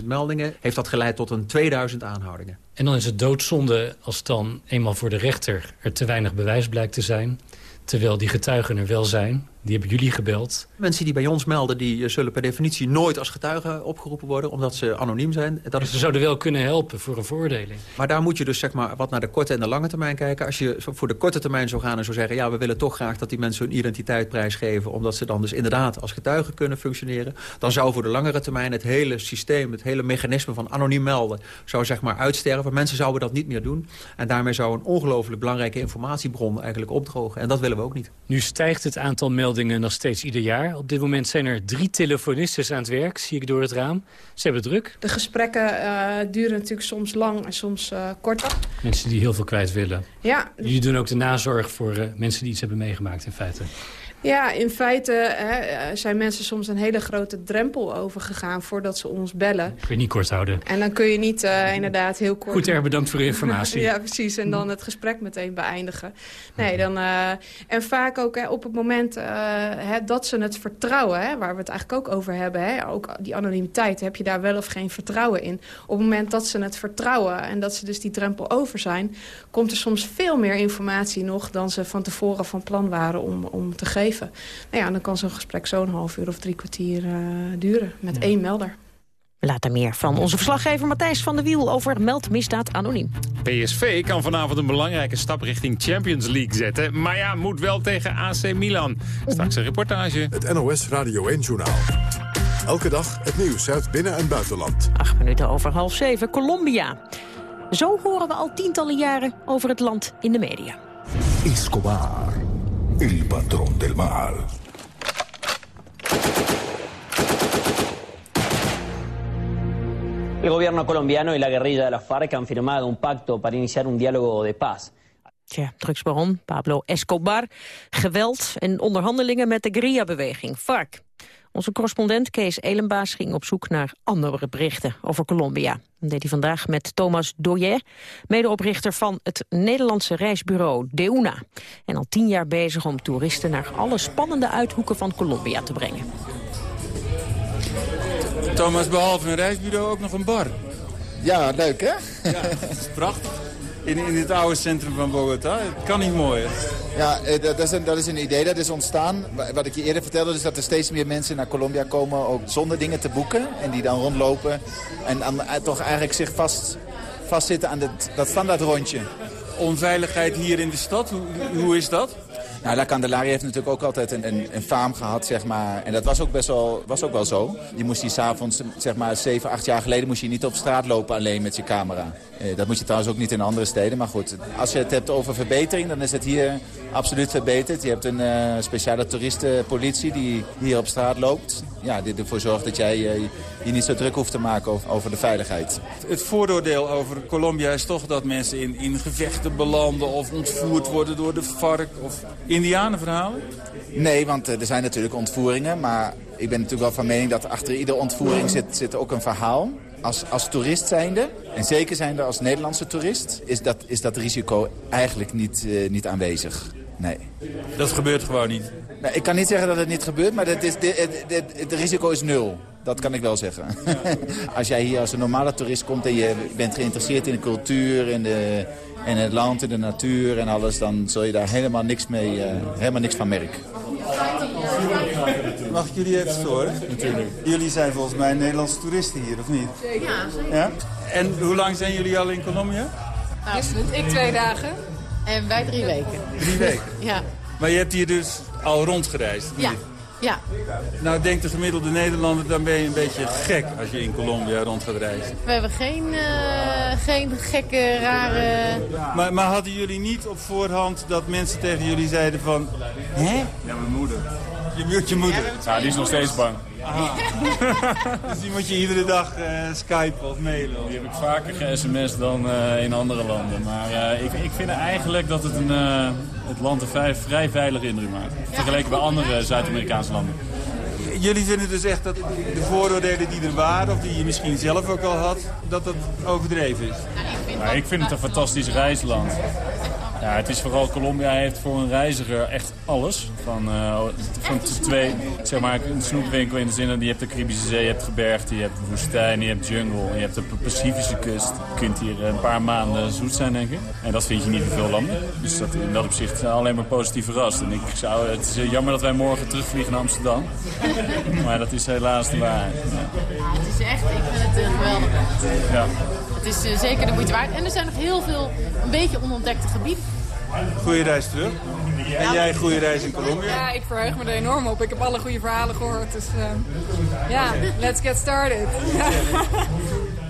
15.000 meldingen heeft dat geleid tot een 2000 aanhoudingen. En dan is het doodzonde als dan eenmaal voor de rechter... er te weinig bewijs blijkt te zijn... terwijl die getuigen er wel zijn... Die hebben jullie gebeld? Mensen die bij ons melden, die zullen per definitie nooit als getuigen opgeroepen worden, omdat ze anoniem zijn. Dat is... Ze zouden wel kunnen helpen voor een veroordeling. Maar daar moet je dus zeg maar wat naar de korte en de lange termijn kijken. Als je voor de korte termijn zou gaan en zou zeggen, ja, we willen toch graag dat die mensen hun identiteit prijsgeven, omdat ze dan dus inderdaad als getuigen kunnen functioneren, dan zou voor de langere termijn het hele systeem, het hele mechanisme van anoniem melden, zou zeg maar uitsterven. Mensen zouden dat niet meer doen. En daarmee zou een ongelooflijk belangrijke informatiebron eigenlijk opdrogen. En dat willen we ook niet. Nu stijgt het aantal meldingen meldingen nog steeds ieder jaar. Op dit moment zijn er drie telefonistes aan het werk, zie ik door het raam. Ze hebben druk. De gesprekken uh, duren natuurlijk soms lang en soms uh, korter. Mensen die heel veel kwijt willen. Ja. Jullie doen ook de nazorg voor uh, mensen die iets hebben meegemaakt in feite. Ja, in feite hè, eh, zijn mensen soms een hele grote drempel overgegaan voordat ze ons bellen. Kun je niet kort houden. En dan kun je niet uh, inderdaad heel kort... Goed erg bedankt voor de informatie. ja, precies. En dan het gesprek meteen beëindigen. Nee, dan... Uh, en vaak ook hè, op het moment hè, dat ze het vertrouwen, hè, waar we het eigenlijk ook over hebben, hè, ook die anonimiteit, heb je daar wel of geen vertrouwen in. Op het moment dat ze het vertrouwen en dat ze dus die drempel over zijn, komt er soms veel meer informatie nog dan ze van tevoren van plan waren om, om te geven. Nou ja, dan kan zo'n gesprek zo'n half uur of drie kwartier uh, duren met ja. één melder. Later meer van onze verslaggever Matthijs van der Wiel over meldmisdaad anoniem. PSV kan vanavond een belangrijke stap richting Champions League zetten. Maar ja, moet wel tegen AC Milan. Straks een reportage. Het NOS Radio 1 Journaal. Elke dag het nieuws uit binnen- en buitenland. Acht minuten over half zeven, Colombia. Zo horen we al tientallen jaren over het land in de media. Escobar el patrón del mal. El gobierno colombiano y la guerrilla de la FARC han firmado un pacto para iniciar un diálogo de paz. Tja, drugsbaron Pablo Escobar, geweld en onderhandelingen met de guerrilla-beweging FARC. Onze correspondent Kees Elenbaas ging op zoek naar andere berichten over Colombia. Dat deed hij vandaag met Thomas Doyer, medeoprichter van het Nederlandse reisbureau Deuna. En al tien jaar bezig om toeristen naar alle spannende uithoeken van Colombia te brengen. Thomas, behalve een reisbureau ook nog een bar. Ja, leuk hè? Ja, dat is prachtig in, in het oude centrum van Bogota. Het kan niet mooier. Ja, eh, dat is, een, dat is een idee dat is ontstaan. Wat ik je eerder vertelde is dat er steeds meer mensen naar Colombia komen... ook zonder dingen te boeken en die dan rondlopen. En dan eh, toch eigenlijk zich vast, vastzitten aan dat, dat standaard rondje. Onveiligheid hier in de stad, hoe, hoe is dat? Nou, La Candelaria heeft natuurlijk ook altijd een, een, een faam gehad, zeg maar. En dat was ook best wel, was ook wel zo. Je moest hier s'avonds, zeg maar, zeven, acht jaar geleden... moest je niet op straat lopen alleen met je camera. Eh, dat moet je trouwens ook niet in andere steden. Maar goed, als je het hebt over verbetering, dan is het hier absoluut verbeterd. Je hebt een uh, speciale toeristenpolitie die hier op straat loopt. Ja, die ervoor zorgt dat jij uh, je niet zo druk hoeft te maken over, over, de veiligheid. Het vooroordeel over Colombia is toch dat mensen in, in gevechten belanden... of ontvoerd worden door de FARC of indianenverhalen? Nee, want er zijn natuurlijk ontvoeringen. Maar ik ben natuurlijk wel van mening dat achter iedere ontvoering zit, zit ook een verhaal. Als, als toerist zijnde, en zeker zijnde als Nederlandse toerist... is dat, is dat risico eigenlijk niet, uh, niet aanwezig. Nee. Dat gebeurt gewoon niet? Nou, ik kan niet zeggen dat het niet gebeurt, maar het, is, het, risico is nul. Dat kan ik wel zeggen. Ja. als jij hier als een normale toerist komt en je bent geïnteresseerd in de cultuur... in de, en het land en de natuur en alles, dan zul je daar helemaal niks, mee, uh, helemaal niks van merken. Mag ik jullie even storen? Natuurlijk. Jullie zijn volgens mij Nederlandse toeristen hier, of niet? Ja, zeker. Ja? En hoe lang zijn jullie al in Colombia? Nou, ik twee dagen en wij drie weken. Drie weken? ja. Maar je hebt hier dus al rondgereisd? Ja. Ja. Nou denkt de gemiddelde Nederlander, dan ben je een beetje gek als je in Colombia rond gaat reizen. We hebben geen, uh, geen gekke, rare... Maar, maar hadden jullie niet op voorhand dat mensen tegen jullie zeiden van... Hè? Ja, mijn moeder. Je, je moeder? Ja, die is nog steeds bang. dus die moet je iedere dag uh, skypen of mailen? Die heb ik vaker ge-sms dan uh, in andere landen. Maar uh, ik, ik vind eigenlijk dat het een, het land een vrij, veilige indruk maakt. Vergeleken bij andere Zuid-Amerikaanse landen. Jullie vinden dus echt dat de vooroordelen die er waren, of die je misschien zelf ook al had, dat dat overdreven is? Nou, ik vind het een fantastisch reisland. Ja, het is vooral, Colombia heeft voor een reiziger echt alles. Van, uh, van twee, zeg maar, een snoepwinkel in de zin dat je hebt de Caribische Zee, je hebt gebergte, je hebt woestijn, je hebt jungle, je hebt de Pacifische kust. Je kunt hier een paar maanden zoet zijn, denk ik. En dat vind je niet in veel landen. Dus dat, in dat opzicht alleen maar positief verrast. En ik zou, het is jammer dat wij morgen terugvliegen naar Amsterdam. maar dat is helaas de waarheid. Ja. het is echt, ik vind het geweldig. Ja. Het is uh, zeker de moeite waard. En er zijn nog heel veel een beetje onontdekte gebieden. Goeie reis terug. En jij goede reis in Colombia? Ja, ik verheug me er enorm op. Ik heb alle goede verhalen gehoord. Dus uh, ja, let's get started.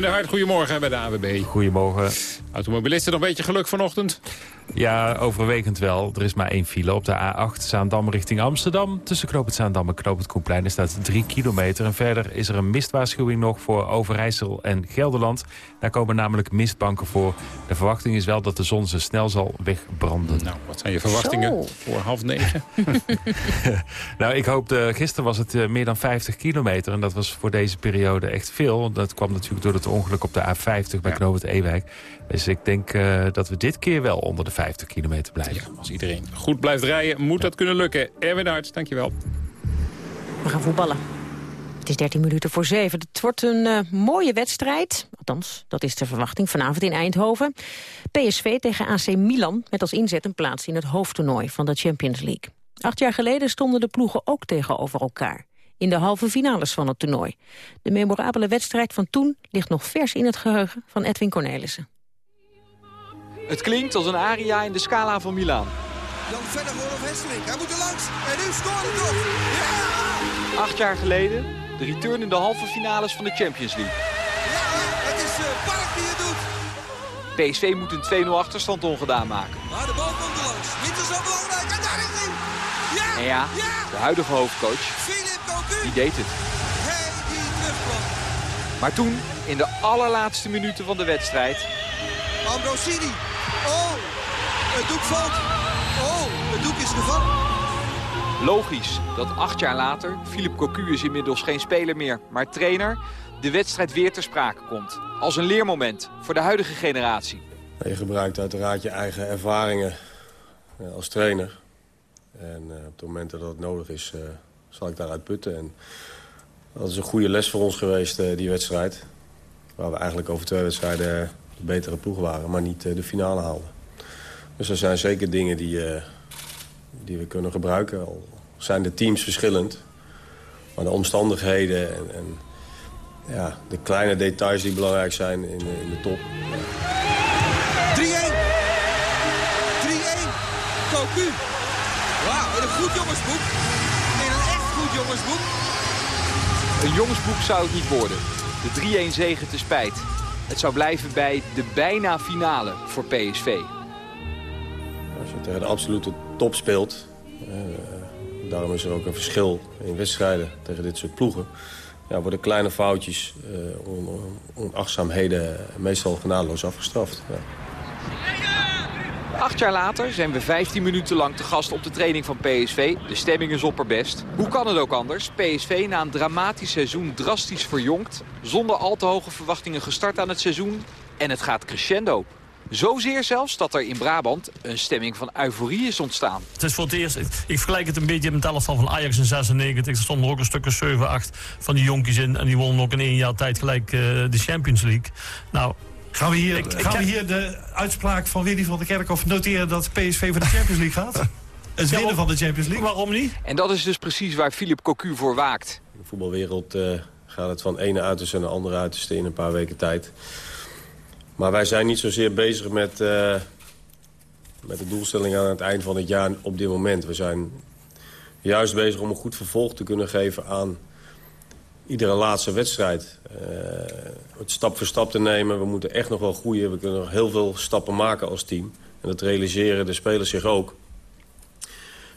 Erwin de Hart, goedemorgen bij de AWB. Goedemorgen. Automobilisten nog een beetje geluk vanochtend? Ja, overwegend wel. Er is maar één file op de A8 Zaandam richting Amsterdam. Tussen Knoop het Zaandam en Knoop het Koenplein er staat 3 kilometer. En verder is er een mistwaarschuwing nog voor Overijssel en Gelderland. Daar komen namelijk mistbanken voor. De verwachting is wel dat de zon ze snel zal wegbranden. Nou, wat zijn je verwachtingen Zo. voor half negen? nou, ik hoopte, gisteren was het eh, meer dan 50 kilometer. En dat was voor deze periode echt veel. Dat kwam natuurlijk door het ongeluk op de A50 bij Knoop het Ewijk. Dus ik denk eh, dat we dit keer wel onder de 50 kilometer blijven. Als iedereen goed blijft rijden, moet dat kunnen lukken. Erwin Hart, dankjewel. We gaan voetballen. Het is 13 minuten voor 7. Het wordt een eh, mooie wedstrijd. Althans, dat is de verwachting vanavond in Eindhoven. PSV tegen AC Milan met als inzet een plaats in het hoofdtoernooi van de Champions League. Acht jaar geleden stonden de ploegen ook tegenover elkaar. In de halve finales van het toernooi. De memorabele wedstrijd van toen ligt nog vers in het geheugen van Edwin Cornelissen. Het klinkt als een aria in de Scala van Milaan. Dan verder voor of Hesselink. Hij moet er langs. En nu scoort hij toch. Ja! Acht jaar geleden, de return in de halve finales van de Champions League. Het is uh, Park die het doet. PSV moet een 2-0 achterstand ongedaan maken. Maar de bal komt er langs. Niet zo belangrijk. En daar is hij. Ja! En ja, de huidige hoofdcoach, die deed het. Hey, die terugkwam. Maar toen, in de allerlaatste minuten van de wedstrijd... Ambrosini. Oh, het doek valt. Oh, het doek is gevallen. Logisch dat acht jaar later, Philip Cocu is inmiddels geen speler meer, maar trainer, de wedstrijd weer ter sprake komt. Als een leermoment voor de huidige generatie. Je gebruikt uiteraard je eigen ervaringen eh, als trainer. En eh, op het moment dat het nodig is, eh, zal ik daaruit putten. En dat is een goede les voor ons geweest, die wedstrijd. Waar we eigenlijk over twee wedstrijden de betere ploeg waren, maar niet de finale haalden. Dus er zijn zeker dingen die, die we kunnen gebruiken. Al zijn de teams verschillend. Maar de omstandigheden en, en ja, de kleine details die belangrijk zijn in de, in de top. 3-1. 3-1. Cocu. Wauw, in een goed jongensboek. In een echt goed jongensboek. Een jongensboek zou het niet worden. De 3-1 zegen te spijt. Het zou blijven bij de bijna finale voor PSV. Als je tegen de absolute top speelt... eh, daarom is er ook een verschil in wedstrijden tegen dit soort ploegen... Ja, worden kleine foutjes, on- onachtzaamheden meestal genadeloos afgestraft. Acht jaar later zijn we 15 minuten lang te gast op de training van PSV. De stemming is opperbest. Hoe kan het ook anders? PSV na een dramatisch seizoen drastisch verjongt. Zonder al te hoge verwachtingen gestart aan het seizoen. En het gaat crescendo. Zozeer zelfs dat er in Brabant een stemming van euforie is ontstaan. Het is voor het eerst, ik, ik vergelijk het een beetje met het elftal van Ajax in 96. Er stonden er ook een stuk of 7, 8 van die jonkies in. En die wonnen ook in één jaar tijd gelijk eh, de Champions League. Nou, Gaan we hier, Ik- ik gaan we hier de uitspraak van Willy van der Kerkhoff noteren dat PSV voor de Champions League gaat? Het winnen van de Champions League? Waarom niet? En dat is dus precies waar Philip Cocu voor waakt. In de voetbalwereld eh, gaat het van ene uiterste naar de andere uiterste in een paar weken tijd. Maar wij zijn niet zozeer bezig met, eh, met de doelstelling aan het eind van het jaar op dit moment. We zijn juist bezig om een goed vervolg te kunnen geven aan iedere laatste wedstrijd. Eh, het stap voor stap te nemen. We moeten echt nog wel groeien. We kunnen nog heel veel stappen maken als team. En dat realiseren de spelers zich ook.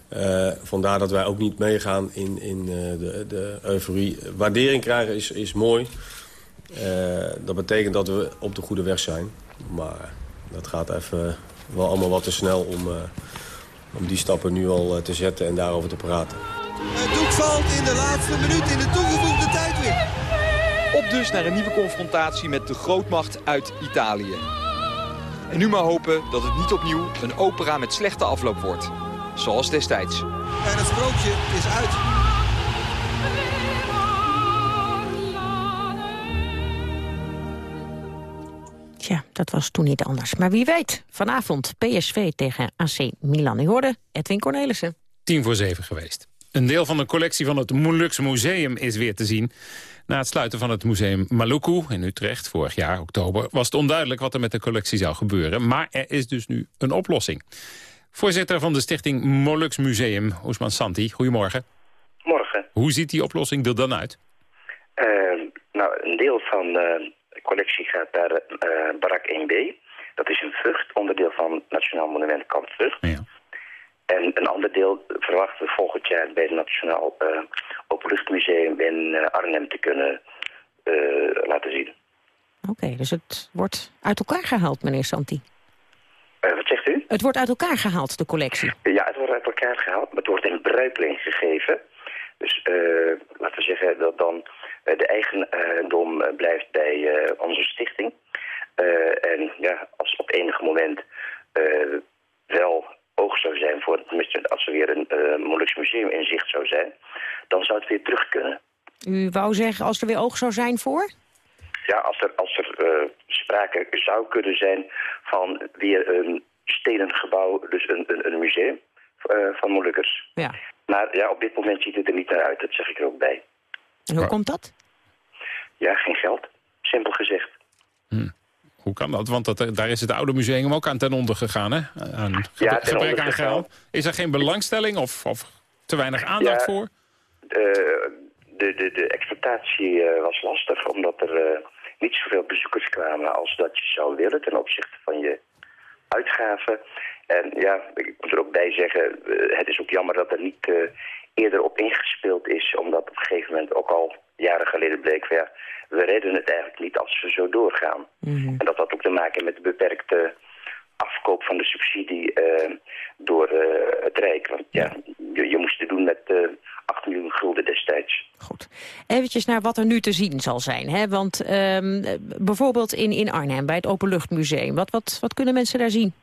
Eh, vandaar dat wij ook niet meegaan in, in de, de euforie. Waardering krijgen is, is mooi. Eh, dat betekent dat we op de goede weg zijn. Maar dat gaat even wel allemaal wat te snel om, eh, om die stappen nu al eh, te zetten en daarover te praten. Het doek valt in de laatste minuut in de toegevoegde tijd weer. Op dus naar een nieuwe confrontatie met de grootmacht uit Italië. En nu maar hopen dat het niet opnieuw een opera met slechte afloop wordt. Zoals destijds. En het sprookje is uit. Dat was toen niet anders. Maar wie weet, vanavond PSV tegen AC Milan. U hoorde Edwin Cornelissen. Tien voor zeven geweest. Een deel van de collectie van het Molux Museum is weer te zien. Na het sluiten van het museum Maluku in Utrecht vorig jaar, oktober... was het onduidelijk wat er met de collectie zou gebeuren. Maar er is dus nu een oplossing. Voorzitter van de stichting Molux Museum, Ousman Santi, goedemorgen. Morgen. Hoe ziet die oplossing er dan uit? Eh, nou, een deel van de collectie gaat naar eh Barak 1B. Dat is een vrucht, onderdeel van Nationaal Monument Kamp Vrucht. En een ander deel verwachten we volgend jaar bij het Nationaal eh Openluchtmuseum in eh, Arnhem te kunnen eh, laten zien. Oké, dus het wordt uit elkaar gehaald, meneer Santi. Eh, wat zegt u? Het wordt uit elkaar gehaald, de collectie. Ja, het wordt uit elkaar gehaald, maar het wordt in bruikleen gegeven. Dus eh, laten we zeggen dat dan de eigendom eh, blijft bij eh, onze stichting. Eh, en ja, als op enig moment eh, wel oog zou zijn voor, als er weer een uh, Molukse museum in zicht zou zijn, dan zou het weer terug kunnen. U wou zeggen, als er weer oog zou zijn voor? Ja, als er, als er eh, sprake zou kunnen zijn van weer een stenen gebouw, dus een, een, een museum eh, van Molukkers. Ja. Maar ja, op dit moment ziet het er niet naar uit, dat zeg ik er ook bij. En hoe komt dat? Ja, geen geld. Simpel gezegd. Hoe kan dat? Want dat, daar is het oude museum ook aan ten onder gegaan, hè? Aan ge- Ja, ten gebrek onder aan gegaan. geld. Is er geen belangstelling of, of te weinig aandacht Ja. voor? Eh, de, de, de exploitatie eh, was lastig, omdat er eh, niet zoveel bezoekers kwamen als dat je zou willen ten opzichte van je uitgaven. En ja, ik moet er ook bij zeggen, eh, het is ook jammer dat er niet eh, eerder op ingespeeld is, omdat op een gegeven moment ook al jaren geleden bleek van ja, we redden het eigenlijk niet als we zo doorgaan. En dat had ook te maken met de beperkte afkoop van de subsidie eh, door eh, het Rijk. Want ja, je, je moest het doen met eh 8 miljoen gulden destijds. Eventjes naar wat er nu te zien zal zijn. Hè? Want ehm, eh, bijvoorbeeld in, in Arnhem, bij het Openluchtmuseum. Wat, wat, wat kunnen mensen daar zien?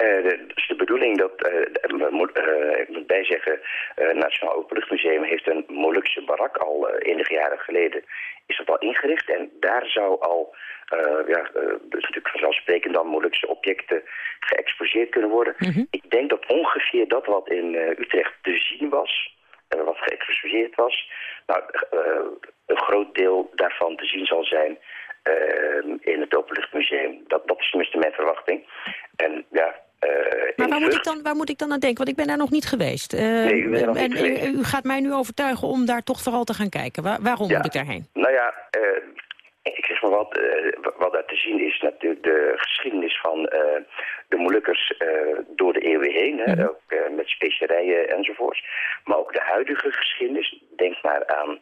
Eh, de, dus de bedoeling dat, eh, moet, eh, ik moet bijzeggen, eh, het Nationaal Openluchtmuseum heeft een Molukse barak al eh, enige jaren geleden is dat al ingericht. En daar zou al, eh, ja, eh, dus natuurlijk vanzelfsprekend dan Molukse objecten geëxposeerd kunnen worden. Ik denk dat ongeveer dat wat in eh, Utrecht te zien was, eh, wat geëxposeerd was, nou, eh, een groot deel daarvan te zien zal zijn eh, in het Openluchtmuseum. Dat, dat is tenminste mijn verwachting. En ja, eh, Maar in waar moet, ik dan, waar moet ik dan aan denken? Want ik ben daar nog niet geweest. Eh, Nee, u bent nog en niet u- geweest. u gaat mij nu overtuigen om daar toch vooral te gaan kijken. Waar- waarom Ja. moet ik daarheen? Nou ja, eh, ik zeg maar wat, eh, wat daar te zien is natuurlijk de geschiedenis van eh, de Molukkers eh, door de eeuwen heen. Hè, ook eh, met specerijen enzovoorts. Maar ook de huidige geschiedenis. Denk maar aan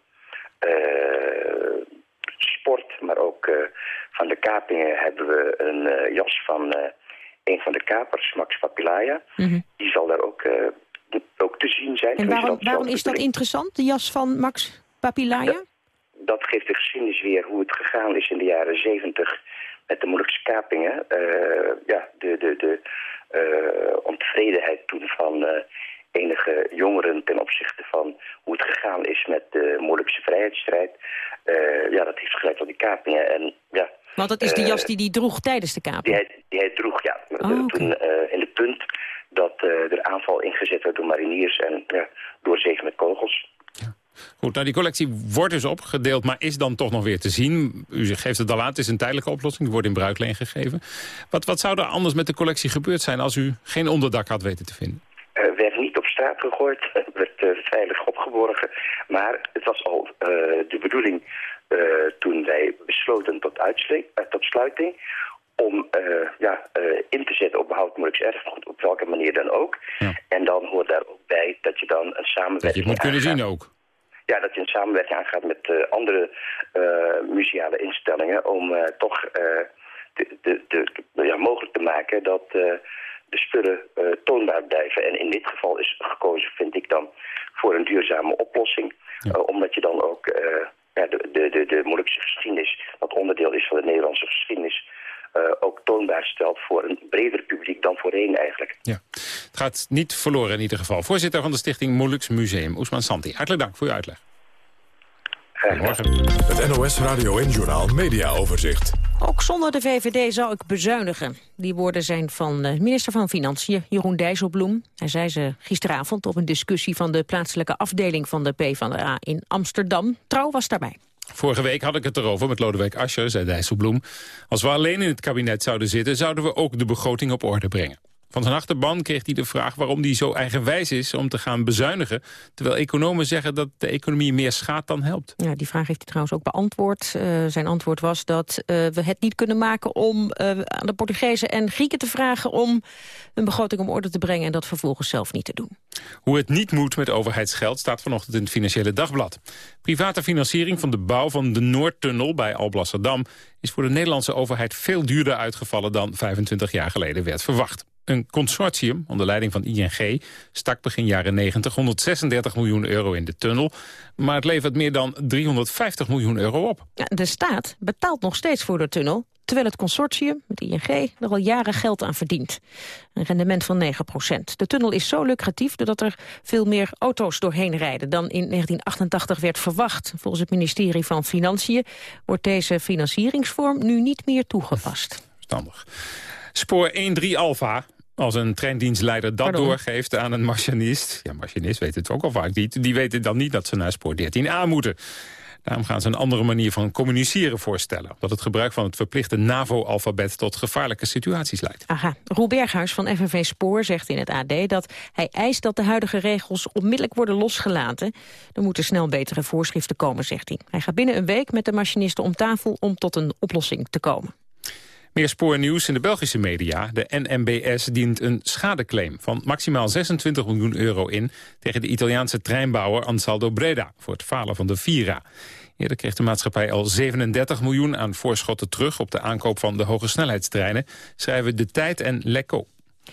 eh, sport, maar ook eh, van de kapingen hebben we een eh, jas van eh, een van de kapers, Max Papilaya. Die zal daar ook, eh, ook te zien zijn. En waarom, waarom is dat interessant, de jas van Max Papilaya? dat geeft de geschiedenis weer hoe het gegaan is in de jaren zeventig met de Molukse kapingen. Eh, ja, de, de, de eh, ontevredenheid toen van enige jongeren ten opzichte van hoe het gegaan is met de Molukse vrijheidsstrijd. Ja, dat heeft geleid tot die kapingen. En, ja, Want dat is de eh, jas die hij droeg tijdens de die kaping. hij, die hij droeg, ja. Oh. Toen eh, in de punt dat eh er aanval ingezet werd door mariniers en ja, doorzeven met kogels. Goed, nou die collectie wordt dus opgedeeld, maar is dan toch nog weer te zien. U geeft het al aan, het is een tijdelijke oplossing, die wordt in bruikleen gegeven. Wat, wat zou er anders met de collectie gebeurd zijn als u geen onderdak had weten te vinden? Eh, werd niet op straat gegooid, werd veilig opgeborgen. Maar het was al eh, de bedoeling toen wij besloten tot, uitsle- eh, tot sluiting... om eh, ja, eh, in te zetten op behoud moeilijks erfgoed, op welke manier dan ook. En dan hoort daar ook bij dat je dan een samenwerking Dat je het moet kunnen zien ook. Ja, dat je een samenwerking aangaat met eh, andere eh, museale instellingen... om eh, toch eh, de, de, de, ja, mogelijk te maken dat eh, de spullen eh, toonbaar blijven. En in dit geval is gekozen, vind ik dan, voor een duurzame oplossing. Eh, omdat je dan ook eh, ja, de, de, de, de geschiedenis, wat onderdeel is van de Nederlandse geschiedenis... eh, ook toonbaar stelt voor een breder publiek dan voorheen eigenlijk. Het gaat niet verloren in ieder geval. Voorzitter van de stichting Molux Museum, Oesman Santi. Hartelijk dank voor uw uitleg. Goedemorgen. Het NOS Radio en Journaal Media Overzicht. Ook zonder de VVD zou ik bezuinigen. Die woorden zijn van de minister van Financiën, Jeroen Dijsselbloem. Hij zei ze gisteravond op een discussie van de plaatselijke afdeling van de PvdA in Amsterdam. Trouw was daarbij. Vorige week had ik het erover met Lodewijk Asscher, zei Dijsselbloem. Als we alleen in het kabinet zouden zitten, zouden we ook de begroting op orde brengen. Van zijn achterban kreeg hij de vraag waarom hij zo eigenwijs is om te gaan bezuinigen. Terwijl economen zeggen dat de economie meer schaadt dan helpt. Ja, die vraag heeft hij trouwens ook beantwoord. Uh, zijn antwoord was dat uh, we het niet kunnen maken om uh, aan de Portugezen en Grieken te vragen... om een begroting om orde te brengen en dat vervolgens zelf niet te doen. Hoe het niet moet met overheidsgeld staat vanochtend in het Financiële Dagblad. Private financiering van de bouw van de Noordtunnel bij Alblasserdam... is voor de Nederlandse overheid veel duurder uitgevallen dan 25 jaar geleden werd verwacht. Een consortium onder leiding van ING stak begin jaren 90 136 miljoen euro in de tunnel. Maar het levert meer dan 350 miljoen euro op. Ja, de staat betaalt nog steeds voor de tunnel, terwijl het consortium met ING er al jaren geld aan verdient. Een rendement van 9 procent. De tunnel is zo lucratief doordat er veel meer auto's doorheen rijden dan in 1988 werd verwacht. Volgens het ministerie van Financiën wordt deze financieringsvorm nu niet meer toegepast. Verstandig. Spoor 1-3 Alfa als een treindienstleider dat Pardon? doorgeeft aan een machinist... ja, machinist weet het ook al vaak niet... die weten dan niet dat ze naar spoor 13a moeten. Daarom gaan ze een andere manier van communiceren voorstellen. Dat het gebruik van het verplichte NAVO-alfabet tot gevaarlijke situaties leidt. Aha. Roel Berghuis van FNV Spoor zegt in het AD dat hij eist dat de huidige regels onmiddellijk worden losgelaten. Er moeten snel betere voorschriften komen, zegt hij. Hij gaat binnen een week met de machinisten om tafel om tot een oplossing te komen. Meer spoornieuws in de Belgische media. De NMBS dient een schadeclaim van maximaal 26 miljoen euro in... tegen de Italiaanse treinbouwer Ansaldo Breda voor het falen van de Vira. Eerder kreeg de maatschappij al 37 miljoen aan voorschotten terug... op de aankoop van de hogesnelheidstreinen, schrijven De Tijd en Lekko. 2,5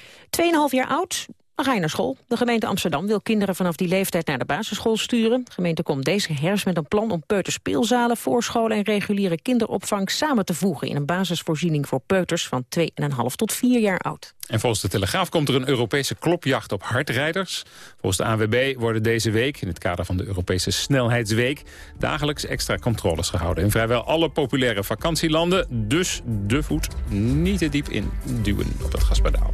jaar oud, dan ga je naar school. De gemeente Amsterdam wil kinderen vanaf die leeftijd naar de basisschool sturen. De gemeente komt deze herfst met een plan om peuterspeelzalen, voorscholen en reguliere kinderopvang samen te voegen in een basisvoorziening voor peuters van 2,5 tot 4 jaar oud. En volgens de Telegraaf komt er een Europese klopjacht op hardrijders. Volgens de ANWB worden deze week, in het kader van de Europese Snelheidsweek... dagelijks extra controles gehouden in vrijwel alle populaire vakantielanden. Dus de voet niet te diep in duwen op het gaspedaal.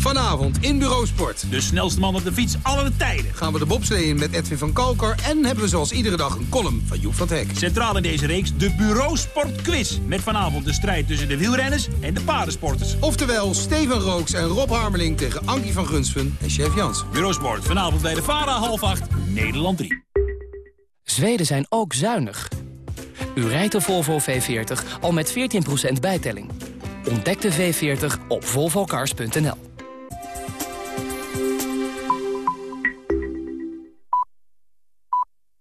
Vanavond in Bureau Sport. De snelste man op de fiets aller tijden. Gaan we de bobslee in met Edwin van Kalkar... en hebben we zoals iedere dag een column van Joep van Hek. Centraal in deze reeks de Bureau Sport Quiz. Met vanavond de strijd tussen de wielrenners en de paardensporters. Oftewel Steven Rooks en Rob Harmeling tegen Ankie van Gunsven en Chef Jans. Bureau Sport, vanavond bij de VARA half acht, Nederland 3. Zweden zijn ook zuinig. U rijdt de Volvo V40 al met 14% bijtelling. Ontdek de V40 op volvocars.nl.